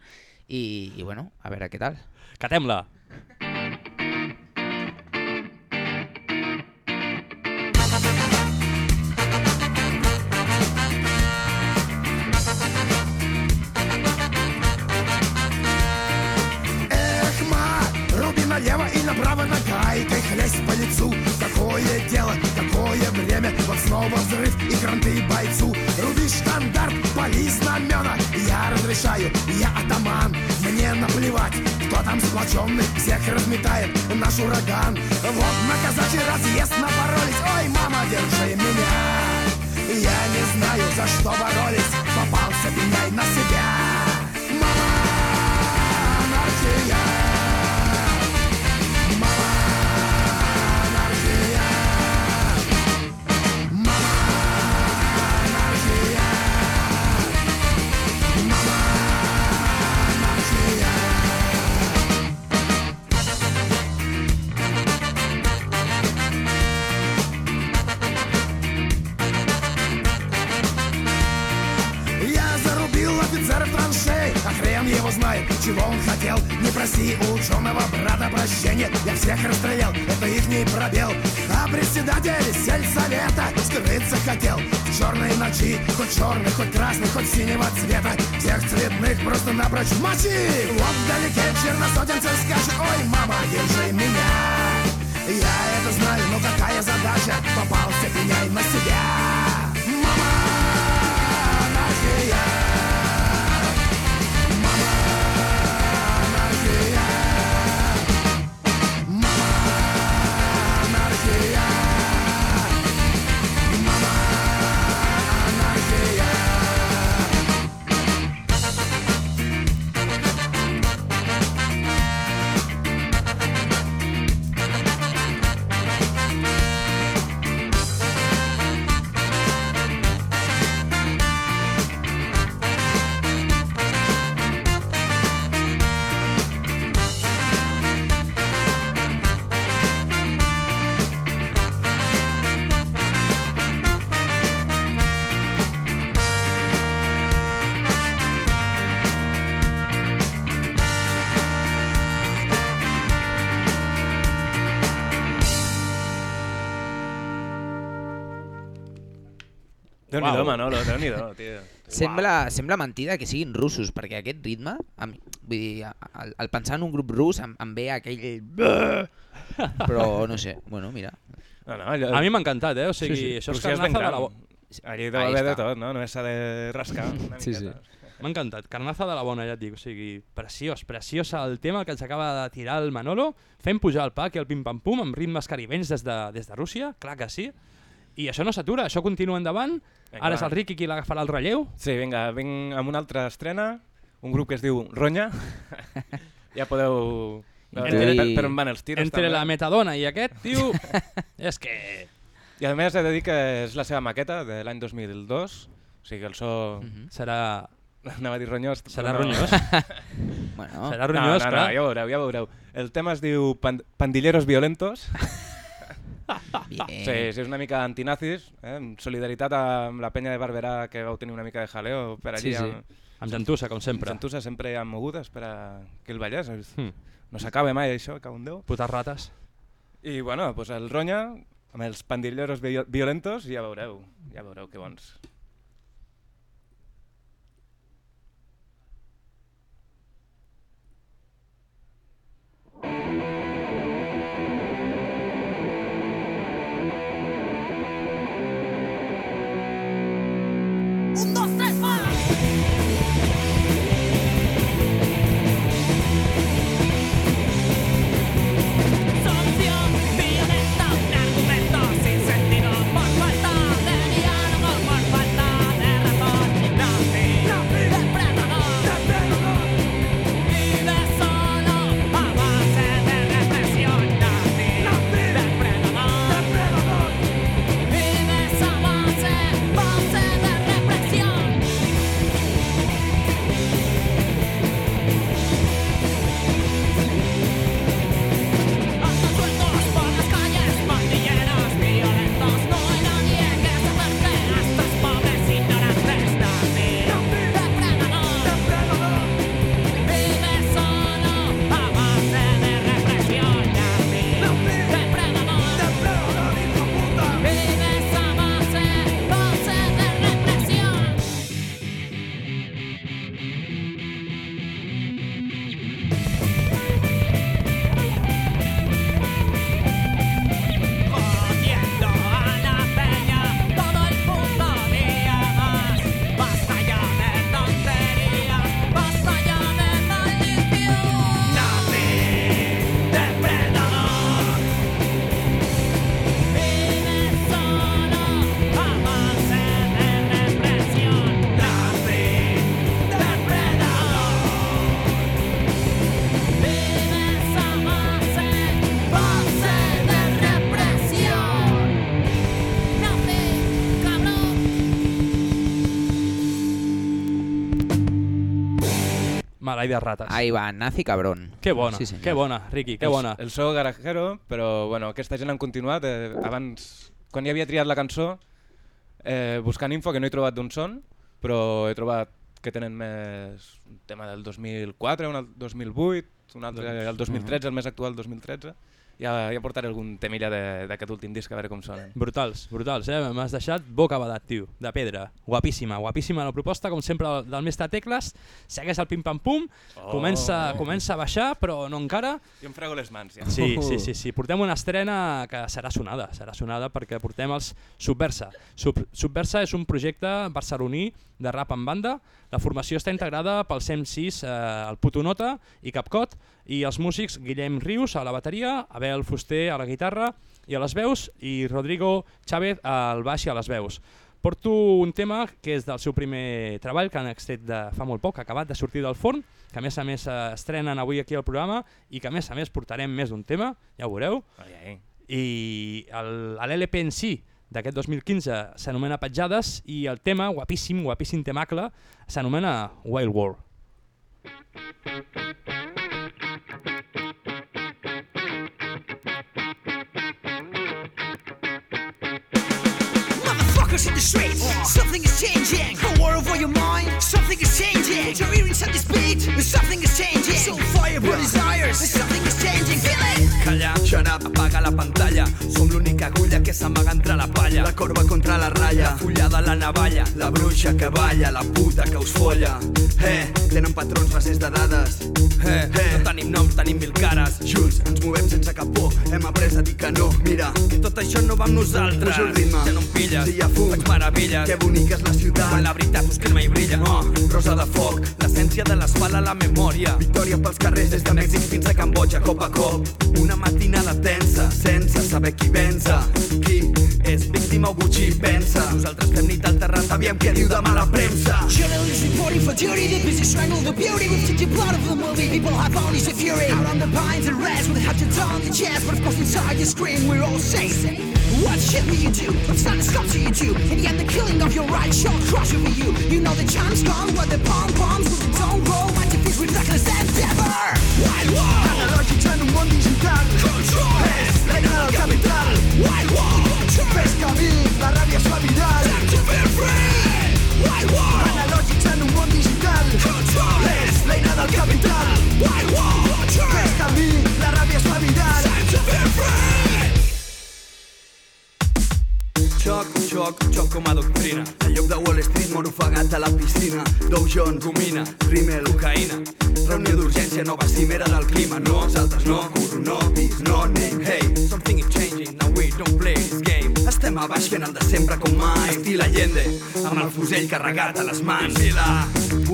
I, I bueno, a veure què tal. Catem-la. Я разрешаю, я атаман Мне наплевать, кто там сплоченный, всех разметает наш ураган. Вот на казачий разъезд напоролись, ой, мама, держи меня. Я не знаю, за что боролись, попался пеняй на себя чего он хотел. Не проси у ученого брата прощения. Я всех расстрелял, это ихний пробел. А председатель сельсовета Скрыться хотел. В черной ночи Хоть черный, хоть красный, хоть синего цвета. Всех цветных просто напрочь мочи. Вот вдалеке черносотенцы скажет Ой, мама, держи меня Я это знаю, но какая задача? Попался пеняй на себя Déu-n'hi-do, Uau. Manolo, Déu-n'hi-do, tio. Sembla, sembla mentida que siguin russos, perquè aquest ritme, a mi, vull dir, al, al pensar en un grup rus em, em ve aquell... Però no sé, bueno, mira. No, no, allò... A mi m'ha encantat, eh? O sigui, Sí, sí. això és Rússia carnaza de la... gran. bo- Allí deu haver de tot, no? Només s'ha de rascar una Sí, miqueta. M'ha encantat, carnaza de la bona, ja et dic, o sigui, preciós, preciós el tema que ens acaba de tirar el Manolo, fent pujar el pa aquí al pim-pam-pum amb ritmes caribenys des de, des de Rússia, clar que sí, i això no s'atura, això continua endavant, Vinga, ara és el Ricky qui l'agafarà el relleu, Sí, vinga, vinc amb una altra estrena, un grup que es diu Ronya. ja podeu... Entre- per, per on van els tiros, entre també. la metadona i aquest, tio, és que... I a més he de dir que és la seva maqueta de l'any 2002, o sigui que el so... Serà... Anava a dir ronyós. Serà però no. ronyós. Bueno. Serà ronyós, no, no, clar. no, ja ho veureu, ja ho veureu. El tema es diu Pan Pandilleros Violentos. Bien. Sí, sí, és una mica antinazis, eh? en solidaritat amb la penya de Barberà que vau tenir una mica de jaleo per allí. Sí, sí. Amb gentussa, com sempre. Amb gentussa sempre hi ha mogudes per a que el Vallès. Hmm. No s'acaba mai això, cau en Déu. Putes rates. I bueno, pues el Ronya, amb els pandilleros vi- violentos, ja veureu, ja veureu que bons. Un, dos, Stop Malai de rates. Ahí va, nazi cabrón. Que bona, Sí, senyor. que bona, Riqui, que El- bona. El so garajero, però bueno, aquesta gent han continuat. Eh, abans, quan ja havia triat la cançó, eh, buscant info, que no he trobat d'on són, però he trobat que tenen més un tema del 2004, un al 2008, un altre Doncs, el 2013, el més actual, el 2013. Ja, ja portaré algun temilla d'aquest últim disc a veure com sonen. Brutals, brutals, eh? M'has deixat boca badat, tio, de pedra. Guapíssima, guapíssima la proposta, com sempre, del mestre Tecles. Segueix el pim-pam-pum, Oh. comença, comença a baixar, però no encara. Jo em frego les mans, ja. Sí, sí, sí, sí. Portem una estrena que serà sonada, serà sonada perquè portem els Subversa. Sub Subversa és un projecte barceloní de rap en banda. La formació està integrada pel Sem 6, eh, el Putonota i Capcot, i els músics Guillem Rius a la bateria, Abel Fuster a la guitarra i a les veus, i Rodrigo Chávez al baix i a les veus. Porto un tema que és del seu primer treball, que han extret de fa molt poc, acabat de sortir del forn, que a més a més eh, estrenen avui aquí al programa i que a més a més portarem més d'un tema, ja ho veureu. Ai, ai. I l'LP en si d'aquest 2015 s'anomena Petjades i el tema, guapíssim, guapíssim temacle, s'anomena Wild War. Motherfuckers in the streets, something is changing. A war over your mind, something is changing. Your earrings at this beat, something is changing. So fire for desires, something is changing. Feel it. Calla, shut up, apaga la pantalla. Som l'única agulla que s'amaga entre la palla. La corba contra la ratlla, la fullada a la navalla. La bruixa que balla, la puta que us folla. Eh, tenen patrons racis de dades. Eh, eh, no tenim noms, tenim mil cares. Junts ens movem sense cap por, hem après a dir que no. Mira, que tot això no va amb nosaltres. Pujo el ritme. Ja no em pilles, Si hi ha fum, faig meravelles. Que bonica és la ciutat. Quan la veritat us crema i brilla. Oh, rosa de foc, l'essència de l'asfalt a la memòria. Victòria pels carrers des de Mèxic fins a Cambodja, cop a cop. Una matinada tensa, sense saber qui vença. Journalists reporting for duty, the busy strangle the beauty with the blood of the movie. People have only the fury. Out on the pines and rest with hatchets on the chest, but of course inside you scream, we're all safe. What shit will you do? What kind of stuff do you do? In the end, the killing of your right shall crush over you. You know the chance gone where the pom poms with the don't roll. Your feet with reckless endeavor. Wild war. Analògics en un món digital. Control. És l'eina del capital. Wild war. vital White Watcher Fes camí, la ràbia és paviral Sense fer front Xoc, xoc, xoc com Wall Street mor la piscina. Dow Jones, gomina, rímel, cocaïna. Reunió d'urgència, nova cimera del clima. No, els altres no, coronovis, no, name, hey. Something is changing, now we don't play this game. Estem a baix fent el de sempre com mai. Estil Allende, amb el fusell carregat a les mans. Vigila,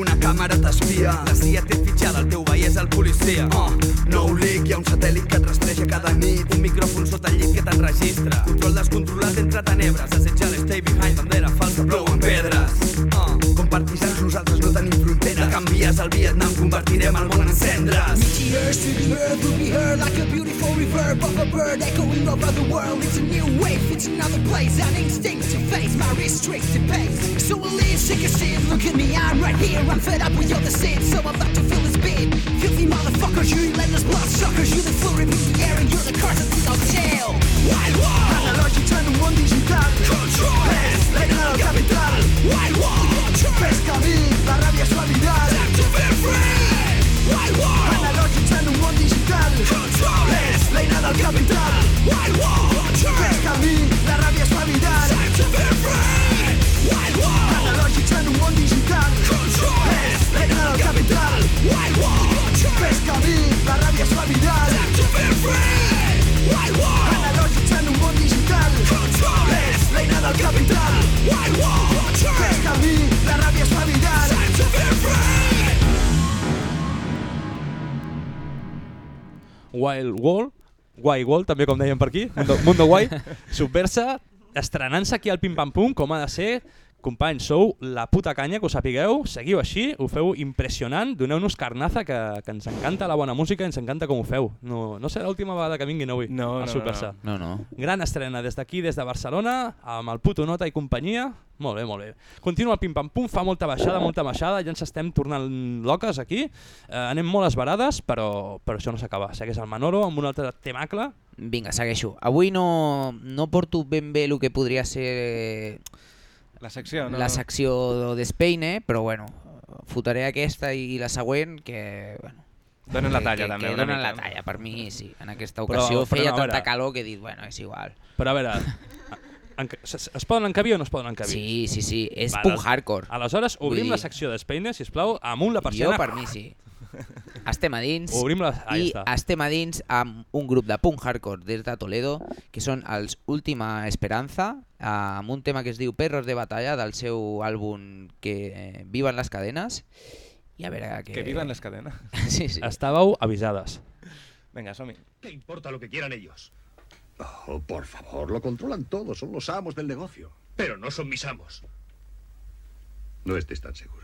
una càmera t'espia. La CIA té fitxada, el teu veí és el policia. Oh, no ho lic, hi ha un satèl·lit que et rastreja cada nit. Un micròfon sota el llit que t'enregistra. Control descontrolat entre tenebres. Assetjar l'stay behind, bandera falsa, plouen pedres. Oh, com partisans nosaltres no tenim frontera. Canvies el Vietnam, convertirem el món en cendres. Meteors to the earth will be heard like a beautiful reverb of a bird echoing over the world. It's a new wave, it's another place, an instinct to face my restricted pace. So we'll leave, take a seat, look at me, I'm right here. I'm fed up with your deceit, so I'm about to feel this beat. Filthy motherfuckers, you relentless bloodsuckers, you the flu repeat the air and you're the curse that's without tail. Wild Wall! Analògics en un món digital. Control! L'eina del capital. Wild! Control! Fes camí, la ràbia suavitat. Capital. Wild Wall! Control! Fes camí, la ràbia és suavitat. Time to be free! Wild free! Wild. Wild! Wild Wild Wall, també com dèiem per aquí, Mundo, Mundo Guai, Subversa, estrenant-se aquí al Pim Pam Pum, com ha de ser. Companys, sou la puta canya, que ho sapigueu, seguiu així, ho feu impressionant, doneu-nos carnaza, que, que ens encanta la bona música i ens encanta com ho feu. No, no serà l'última vegada que vinguin avui No, a no, Subversa. No, no. Gran estrena des d'aquí, des de Barcelona, amb el puto Nota i companyia. Molt bé, molt bé. Continua el pim-pam-pum, fa molta baixada, molta baixada, ja ens estem tornant loques aquí. Eh, anem molt esbarades, però, però això no s'acaba. Segueix el Manolo amb un altre temacle. Vinga, segueixo. Avui no, no porto ben bé el que podria ser La secció, no? la secció d'Espeine, però bueno, fotaré aquesta i la següent que... Bueno, Donen la talla, que, també, Que donen mica. la talla, per mi sí. En aquesta ocasió però feia no, tanta calor que he dit, bueno, és igual. Però a veure, es, es poden encabir o no es poden encabir? Sí, sí, sí, és Va, punk doncs, hardcore. Aleshores, Vull obrim dir- la secció d'Espeine, sisplau, amunt la Jo, persiana. per mi, sí. Estem a dins Obrim la... Ah, i ja està. estem a dins amb un grup de punk hardcore des de Toledo que són els Última Esperanza amb un tema que es diu Perros de Batalla del seu àlbum que eh, Vivan les cadenes i a veure que... Que vivan les cadenes. sí, sí. Estàveu avisades. Venga, som-hi. ¿Qué importa lo que quieran ellos? Oh, por favor, lo controlan todo, son los amos del negocio. Pero no son mis amos. No estés tan seguro.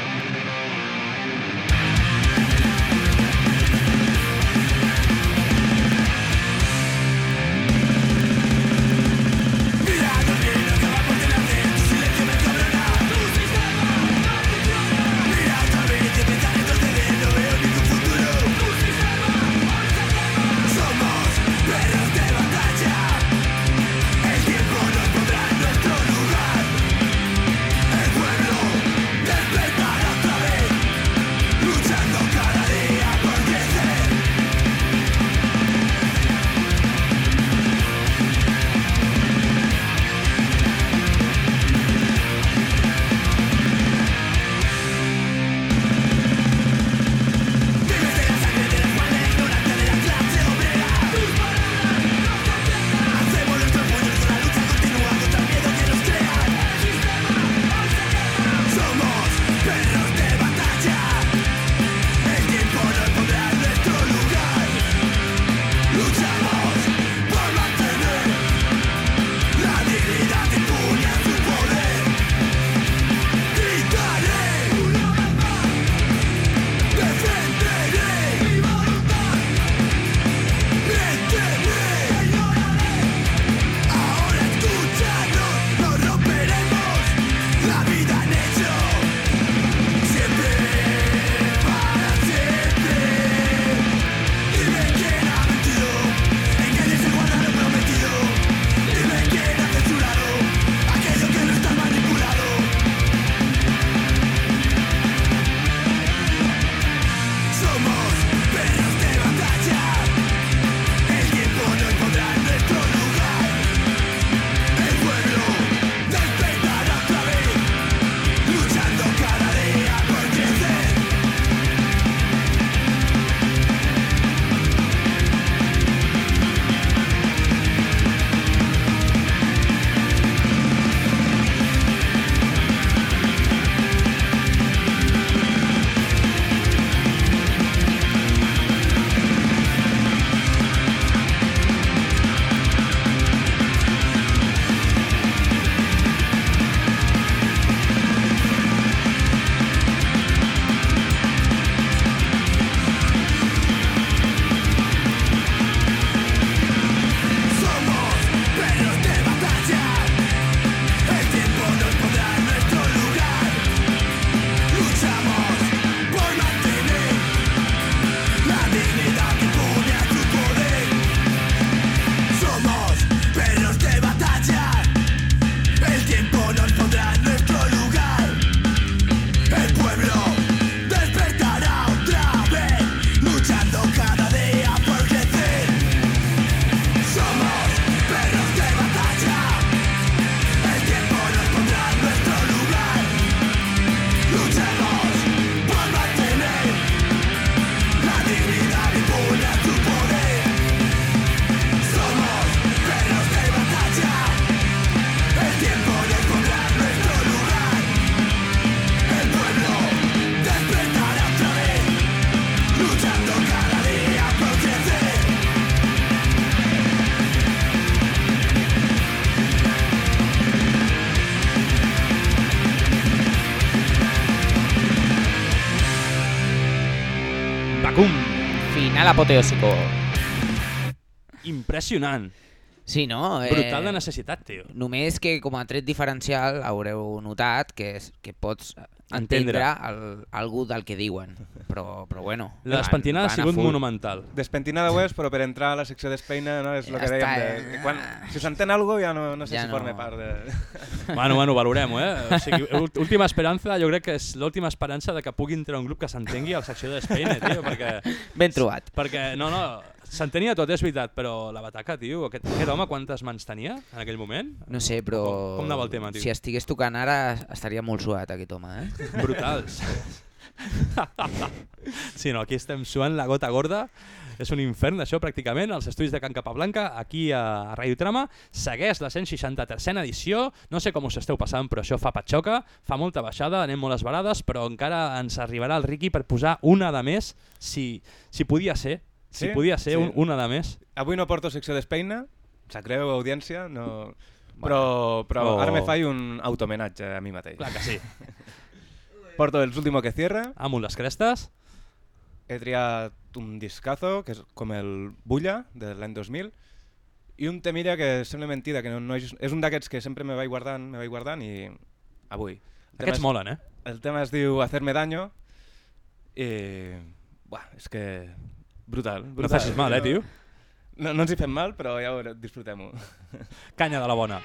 L'apoteòsico. Impressionant. Sí, no? Brutal de necessitat, tio. Només que com a tret diferencial haureu notat que, és, que pots entendre Entendre. el, algú del que diuen. Però, però bueno... La despentinada ha sigut monumental. Despentinada ho és, però per entrar a la secció d'Espeina no és el Ja que dèiem. està, De, que quan, si s'entén alguna cosa ja no, no sé Ja si no. forma part de... Bueno, bueno, valorem-ho, eh? O sigui, última esperança, jo crec que és l'última esperança de que pugui entrar un grup que s'entengui a la secció d'Espeina, tio, perquè... Ben trobat. Perquè, no, no, s'entenia tot, és veritat, però la bataca, tio, aquest, aquest home quantes mans tenia en aquell moment? No sé, però... Com, com anava el tema, tio? Si estigués tocant ara, estaria molt suat aquest home, eh? Brutals. sí, no, aquí estem suant la gota gorda. És un infern, això, pràcticament, als estudis de Can Capablanca, aquí a Radio Trama. Segueix la 163a edició. No sé com us esteu passant, però això fa patxoca, fa molta baixada, anem molt esbarades, però encara ens arribarà el Riqui per posar una de més, si, si podia ser. Si Sí? podia ser Sí. un, una de més. Avui no porto secció d'Espeina, sap greu, audiència, no... Però, però Oh. ara me faig un automenatge a mi mateix. Clar que sí. Porto el último que cierra. Amo les crestes. He triat un discazo, que és com el Bulla, de l'any 2000, i un temilla que sembla mentida, que no, no és, és un d'aquests que sempre me vaig guardant, me vaig guardant i avui. El Aquests és- molen, eh? El tema es diu Hacerme daño i... Buah, és que... Brutal, brutal. facis mal, eh, tio? No, no ens hi fem mal, però ja ho disfrutem-ho. Canya de la bona.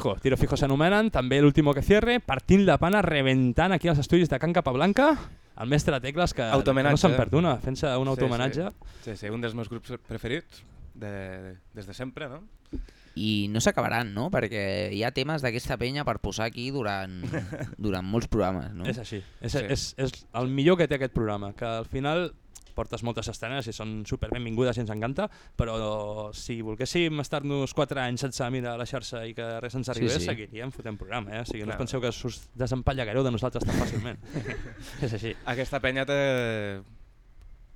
Tiro fijo, tiro fijo s'anomenen, també l'último que cierre, partint la pana, reventant aquí als estudis de Can Capablanca, el mestre Tecles, que no se'n perd una, fent-se un Sí, automenatge. Sí, sí, sí, un dels meus grups preferits de, des de sempre, no? i no s'acabaran, no? Perquè hi ha temes d'aquesta penya per posar aquí durant, durant molts programes, no? És així. És, Sí. és, és el millor que té aquest programa, que al final portes moltes estrenes i són super benvingudes i ens encanta, però si volguéssim estar-nos 4 anys sense mirar la xarxa i que res ens arribés, sí. seguiríem fotent programa, eh? O sigui, no us penseu que us desempallegareu de nosaltres tan fàcilment. és així. Aquesta penya té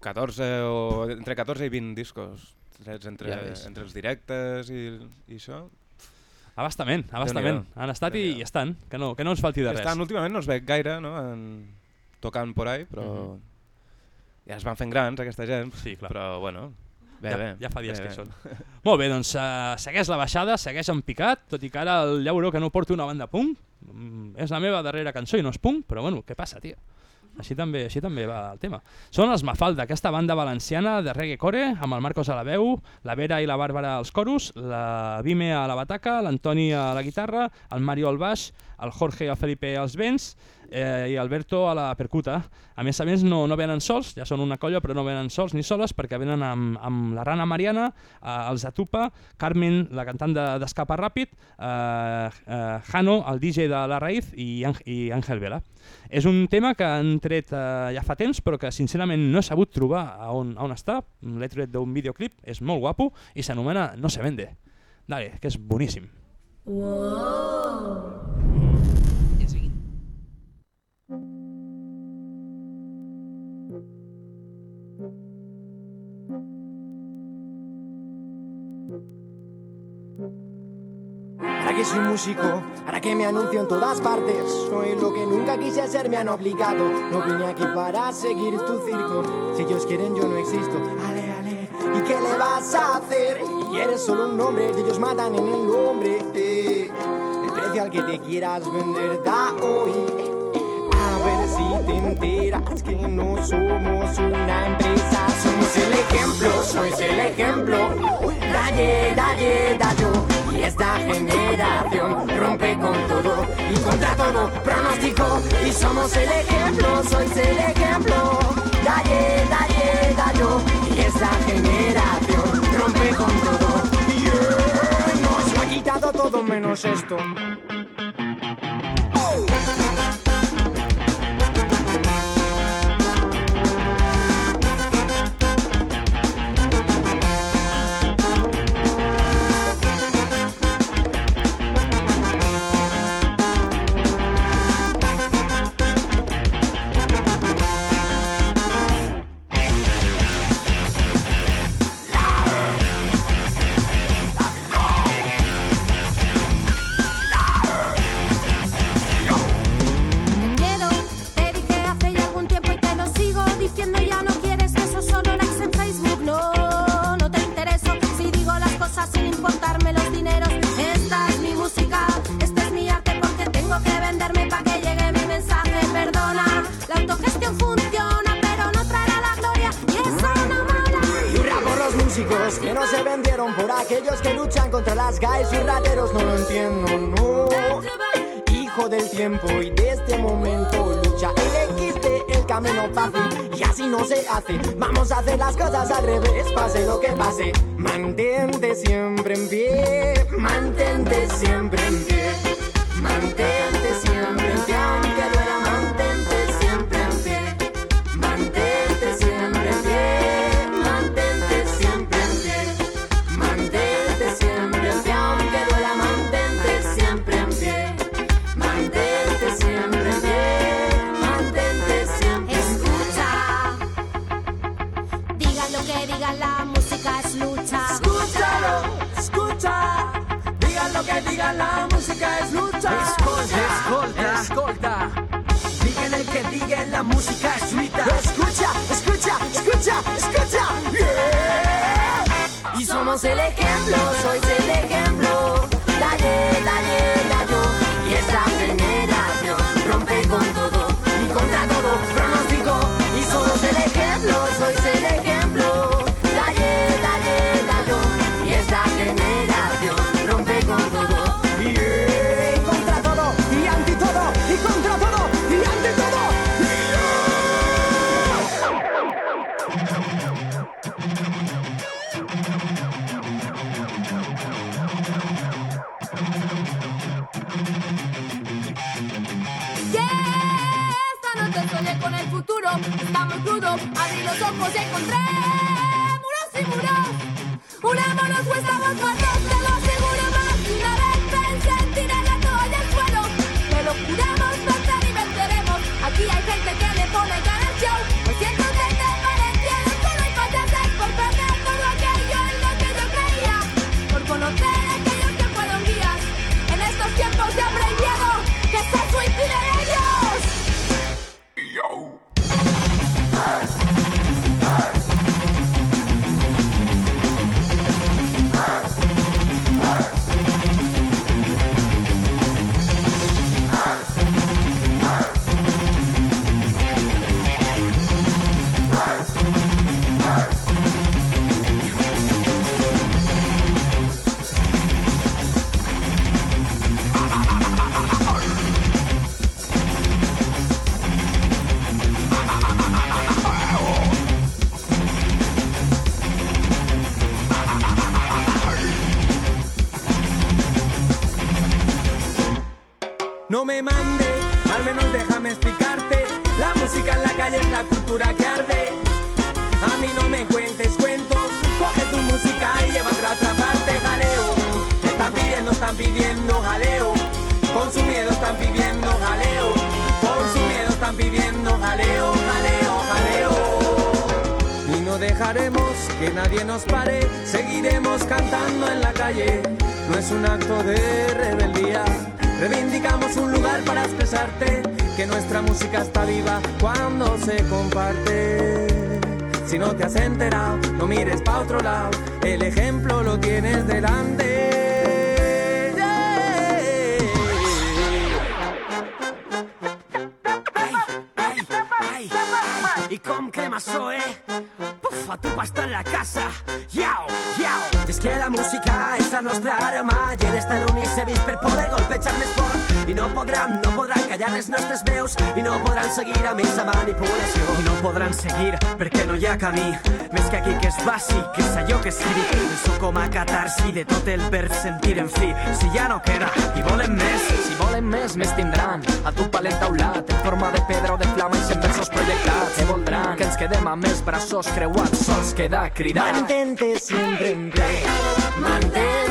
14 o entre 14 i 20 discos entre, Ja ves. entre els directes i, i això. Abastament, abastament. Han estat i, i estan, que no, que no ens falti de res. Estan, últimament no els veig gaire, no? En, tocant por ahí, però ja es van fent grans aquesta gent. Sí, clar. però bueno, bé, ja, bé. ja fa dies bé, que bé. són. Molt bé, doncs uh, segueix la baixada, segueix en picat, tot i que ara el llauró que no porto una banda punk, mm, és la meva darrera cançó i no és punk, però bueno, què passa, tio? Així també, així també va el tema. Són els Mafalda, aquesta banda valenciana de reggae core, amb el Marcos a la veu, la Vera i la Bàrbara als coros, la Vime a la bataca, l'Antoni a la guitarra, el Mario al baix, el Jorge i el Felipe als vents eh, i Alberto a la percuta. A més a més no, no venen sols, ja són una colla però no venen sols ni soles perquè venen amb, amb la Rana Mariana, eh, el Zatupa, Carmen, la cantant de- d'Escapa Ràpid, eh, eh, Jano, el DJ de La Raïz i, i Ángel Vela. És un tema que han tret eh, ja fa temps però que sincerament no he sabut trobar a on, a on està. L'he tret d'un videoclip, és molt guapo i s'anomena No se vende. Dale, que és boníssim. Que soy músico, ahora que me anuncio en todas partes, soy lo que nunca quise ser, me han obligado. No vine aquí para seguir tu circo. Si ellos quieren, yo no existo. Ale, ale. ¿Y qué le vas a hacer? Y eres solo un nombre, ellos matan en el nombre. eh. El precio al que te quieras vender da hoy. A ver si te enteras que no somos una empresa, somos el ejemplo, sois el ejemplo. Dalle, dalle, dallo. Y esta generación rompe con todo y contra todo pronóstico. Y somos el ejemplo, sois el ejemplo. Dalle, dalle, dallo. Y esta generación rompe con todo. Yeah, nos lo ha quitado todo menos esto. Vamos a hacer las cosas al revés, pase lo que pase. Mantente siempre en pie, digan lo que digan, la música es lucha. Escúchalo, escucha. Digan lo que digan, la música es lucha. Escolta, escolta. Digan el que digan, la música es lucha. Escucha, escucha, escucha, escucha. Yeah. Y somos el ejemplo, sois el ejemplo. Dalle, dalle, Abrí los ojos y encontré cantando en la calle. No es un acto de rebeldía. Reivindicamos un lugar para expresarte, que nuestra música está viva cuando se comparte. Si no te has enterado, no mires pa' otro lado, el ejemplo lo tienes delante. I com cremaçó, eh? Bufa, tu pasta en la casa. Iau, iau. Que la música és la nostra arma i en este luni s'he vist per poder golpejar més fort. I no podran, no podran callar les nostres veus i no podran seguir amb aquesta manipulació. I no podran seguir perquè no hi ha camí més que aquí que és bàsic, que és allò que escric. Penso com a catarsi de tot el verb sentir en fi. Si ja no queda i volen més, Si volen més, més tindran. A tu palet taulat, en forma de pedra o de flama i cent versos projectats. Què voldran? Que ens quedem amb els braços creuats, sols queda cridar. Mantente siempre en pie. Mantente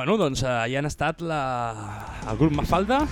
Bueno, doncs eh, ja han estat la... el grup Mafalda.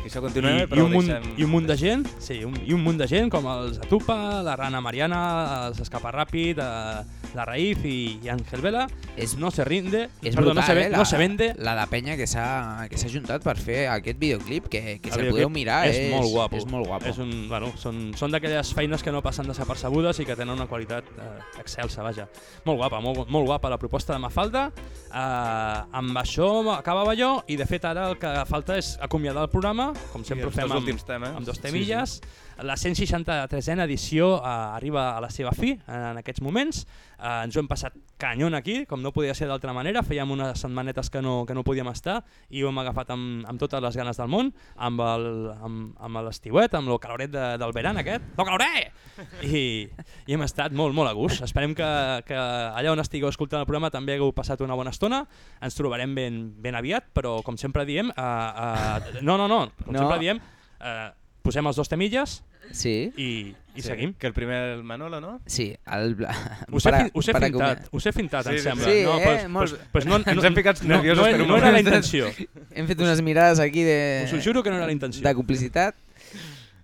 I això continuem, i, i, però un munt, deixem- i un munt de gent, sí, un, i un munt de gent com els Atupa, la Rana Mariana, els Escapa Ràpid, eh, la Raíz i, i Ángel Vela. És, no se rinde, És perdó, brutal, no, se, ve- eh? no se vende. La de penya que s'ha que s'ha juntat per fer aquest videoclip, que, que El videoclip podeu mirar. és, molt guapo. És molt guapo. És un, bueno, són, són d'aquelles feines que no passen desapercebudes i que tenen una qualitat eh, excelsa, vaja. Molt guapa, molt, molt guapa la proposta de Mafalda. Eh, amb això acabava jo i de fet ara el que falta és acomiadar el programa, com sempre ho els fem dos amb, últims temes. amb dos Sí, temilles. La 163a edició eh, arriba a la seva fi en aquests moments. Eh, ens ho hem passat canyon aquí, com no podia ser d'altra manera. Fèiem unes setmanetes que no, que no podíem estar i ho hem agafat amb, amb totes les ganes del món, amb el, amb, amb l'estiuet, amb el caloret de, del veran aquest. Lo caloret! I, I hem estat molt, molt a gust. Esperem que, que allà on estigueu escoltant el programa també hagueu passat una bona estona. Ens trobarem ben, ben aviat, però com sempre diem... Uh, uh, no, no, no, com No. sempre diem... Uh, posem els dos temilles Sí. i, i Sí, seguim. Que el primer el Manolo, no? Sí, el... Us he, fin, us he fintat, us he fintat, em sembla. Sí, no, eh? pues, Molt pues, pues no, Ens no, hem ficat no, nerviosos no, per un no era la moment. intenció. Hem fet unes mirades aquí de... Us ho juro que no era la intenció. De complicitat.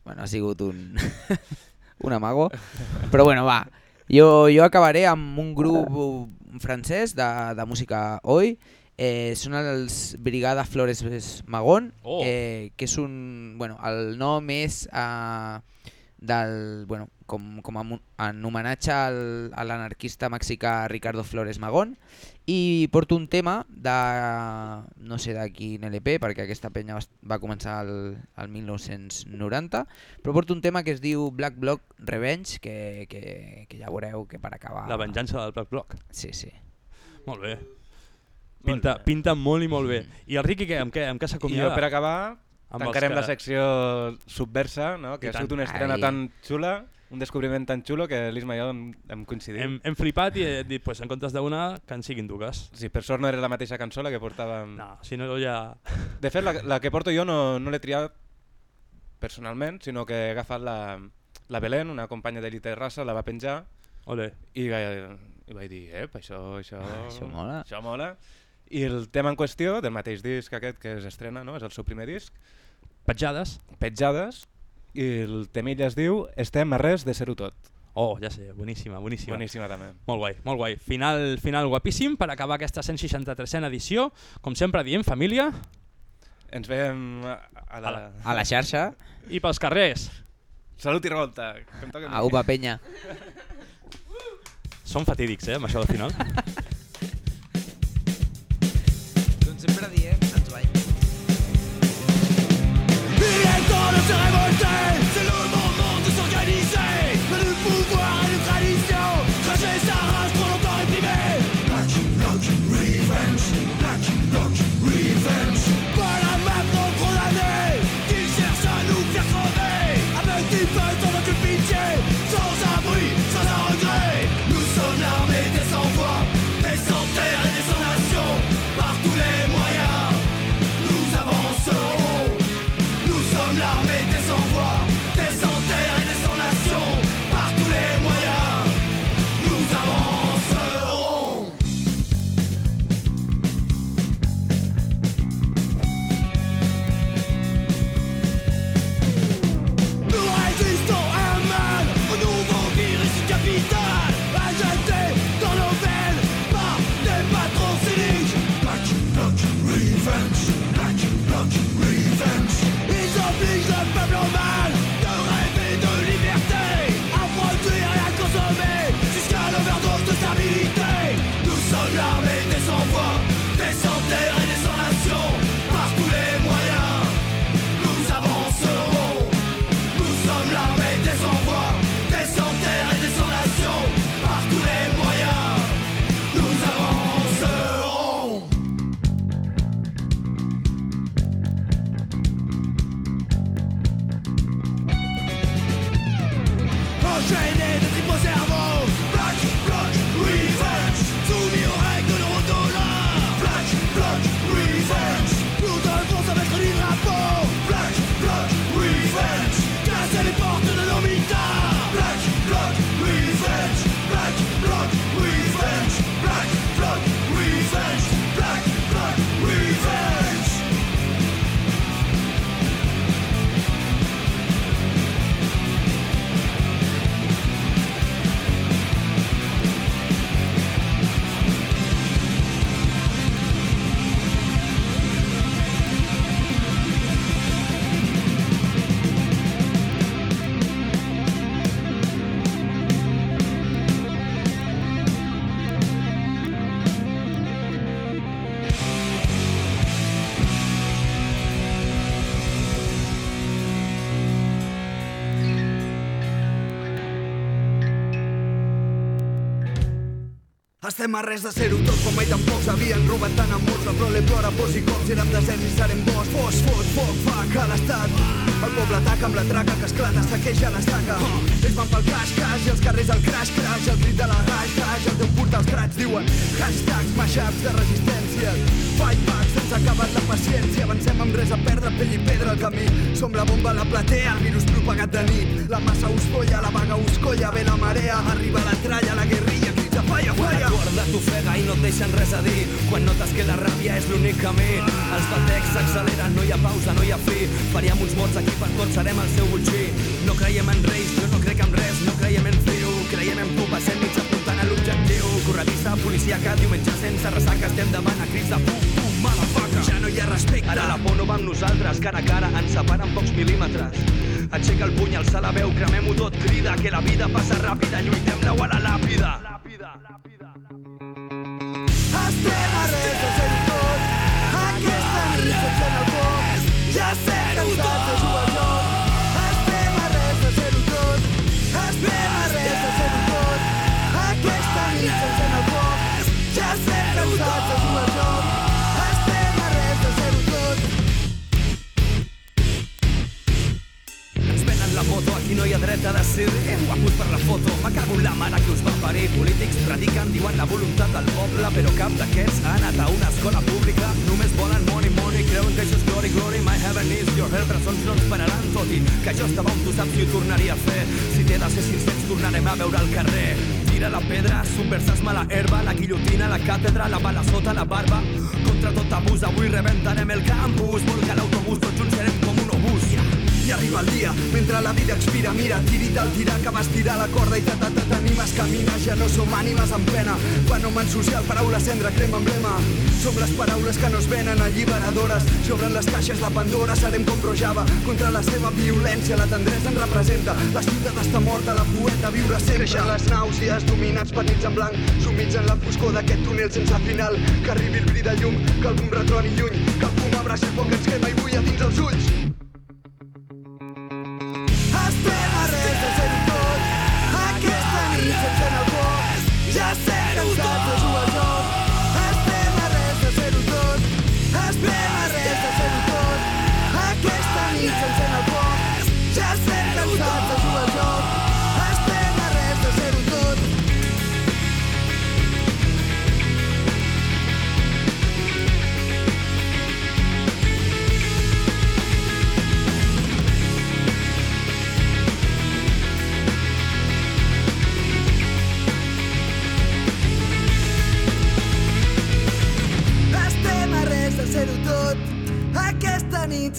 Bueno, ha sigut un... un amago. Però bueno, va. Jo, jo acabaré amb un grup francès de, de música oi. Eh, són els Brigada Flores Magón, Oh. eh, que és un... Bueno, el nom és... Eh, del, bueno, com, com a, en homenatge al, a l'anarquista mexicà Ricardo Flores Magón i porto un tema de, no sé de quin LP, perquè aquesta penya va, va començar al, al 1990, però porto un tema que es diu Black Block Revenge, que, que, que ja veureu que per acabar... La venjança del Black Block. Sí, sí. Molt bé. Pinta, pinta molt i molt bé. I el Riqui què? Amb què, amb què s'acomiada? jo per acabar Amb tancarem la secció subversa, no? que I ha sigut una estrena Ai. tan xula, un descobriment tan xulo que l'Isma i jo hem, hem coincidit. Hem, hem flipat i he dit, pues, en comptes d'una, que en siguin dues. Sí, per sort no era la mateixa cançó la que portàvem... No, si no ja... De fet, la, la que porto jo no, no l'he triat personalment, sinó que he agafat la, la Belén, una companya d'Elite Raça, la va penjar Olé. i, vaig- i vaig dir, ep, això, això, Això mola. Això mola. I el tema en qüestió, del mateix disc aquest que s'estrena, no? és el seu primer disc, Petjades. Petjades, i el temilla es diu Estem a res de ser-ho tot. Oh, ja sé, boníssima, boníssima. Boníssima també. Molt guai, molt guai. Final, final guapíssim per acabar aquesta 163a edició. Com sempre diem, família... Ens veiem a, a, la... A la xarxa. I pels carrers. Salut i revolta. Que em toquen a. Aupa penya. Són fatídics, eh, amb això del final. Com sempre diem, ens veiem. Bientôt de se révolter, c'est le moment Estem a res de ser-ho tot quan mai tampoc havien robat tant amb molts La prole plora pors i cops érem deserts i serem bosc Fos, fos, foc, fac a l'estat. El poble ataca amb la traca que esclata, saqueja l'estaca Ells van pel caix, caix i els carrers el crash, crash El crit de la hash, hash, el teu porta els crats diuen Hashtags, mashups de resistència. Fight back, sense acabat la paciència. Avancem amb res a perdre, pell i pedra al camí. Som la bomba a la platea, el virus propagat de nit. La massa us folla, la vaga us colla Ve la marea, arriba la tralla, la guerrilla falla, falla la t'ofega i no et deixen res a dir Quan notes que la ràbia és l'únic camí Els batecs s'acceleren, no hi ha pausa, no hi ha fi Faríem uns morts aquí per tots, serem el seu butxí No creiem en reis, jo no crec en res No creiem en fiu, creiem en tu Passem mig apuntant a l'objectiu Corredissa, policia, que diumenge sense ressaca Estem davant a crits de pum, pum, motherfucker. Ja no hi ha respecte. Ara la por no va amb nosaltres, cara a cara, ens separen pocs mil·límetres. Aixeca el puny, alça la veu, cremem-ho tot, crida, que la vida passa ràpida, lluitem-la a la làpida. No hi ha dret a decidir. Guapos per la foto, me cago en la mare que us va parir. Polítics prediquen, diuen la voluntat del poble, però cap d'aquests ha anat a una escola pública. Només volen money, money, creuen que això és glory, glory. My heaven is your hell, presons no ens pararan, tot i que jo estava on tu saps si ho tornaria a fer. Si t'he de ser sincers, tornarem a veure al carrer. Tira la pedra, subversar-me la herba, la guillotina, la càtedra, la bala sota la barba. Contra tot abús, avui rebentarem el campus. Volca l'autobús, tots junts serem com. I arriba el dia, mentre la vida expira, mira, tiri't al tirar que vas tirar la corda i t'animes, camines, ja no som ànimes en pena. Fenomen social, paraula cendra, crema emblema. Som les paraules que no es venen alliberadores, s'obren les caixes de Pandora, serem com Rojava, contra la seva violència, la tendresa ens representa. La ciutat està morta, la poeta viure sempre. Creixen les nàusees, dominats petits en blanc, sumits en la foscor d'aquest túnel sense final. Que arribi el bri de llum, que fum retroni lluny, que el fum abraci el foc que ens crema i bulla dins els ulls.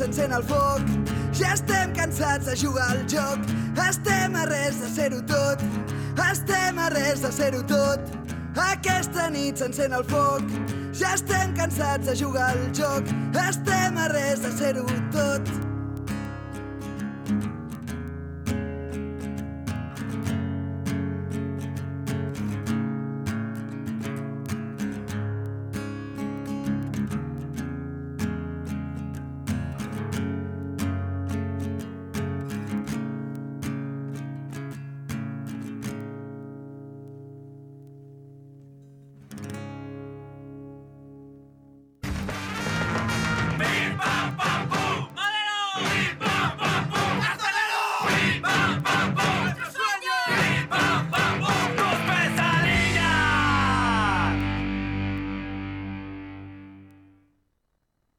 S'encén el foc. Ja estem cansats de jugar al joc. Estem a res de ser-ho tot. Estem a res de ser-ho tot. Aquesta nit s'encén el foc. Ja estem cansats de jugar al joc. Estem a res de ser-ho tot.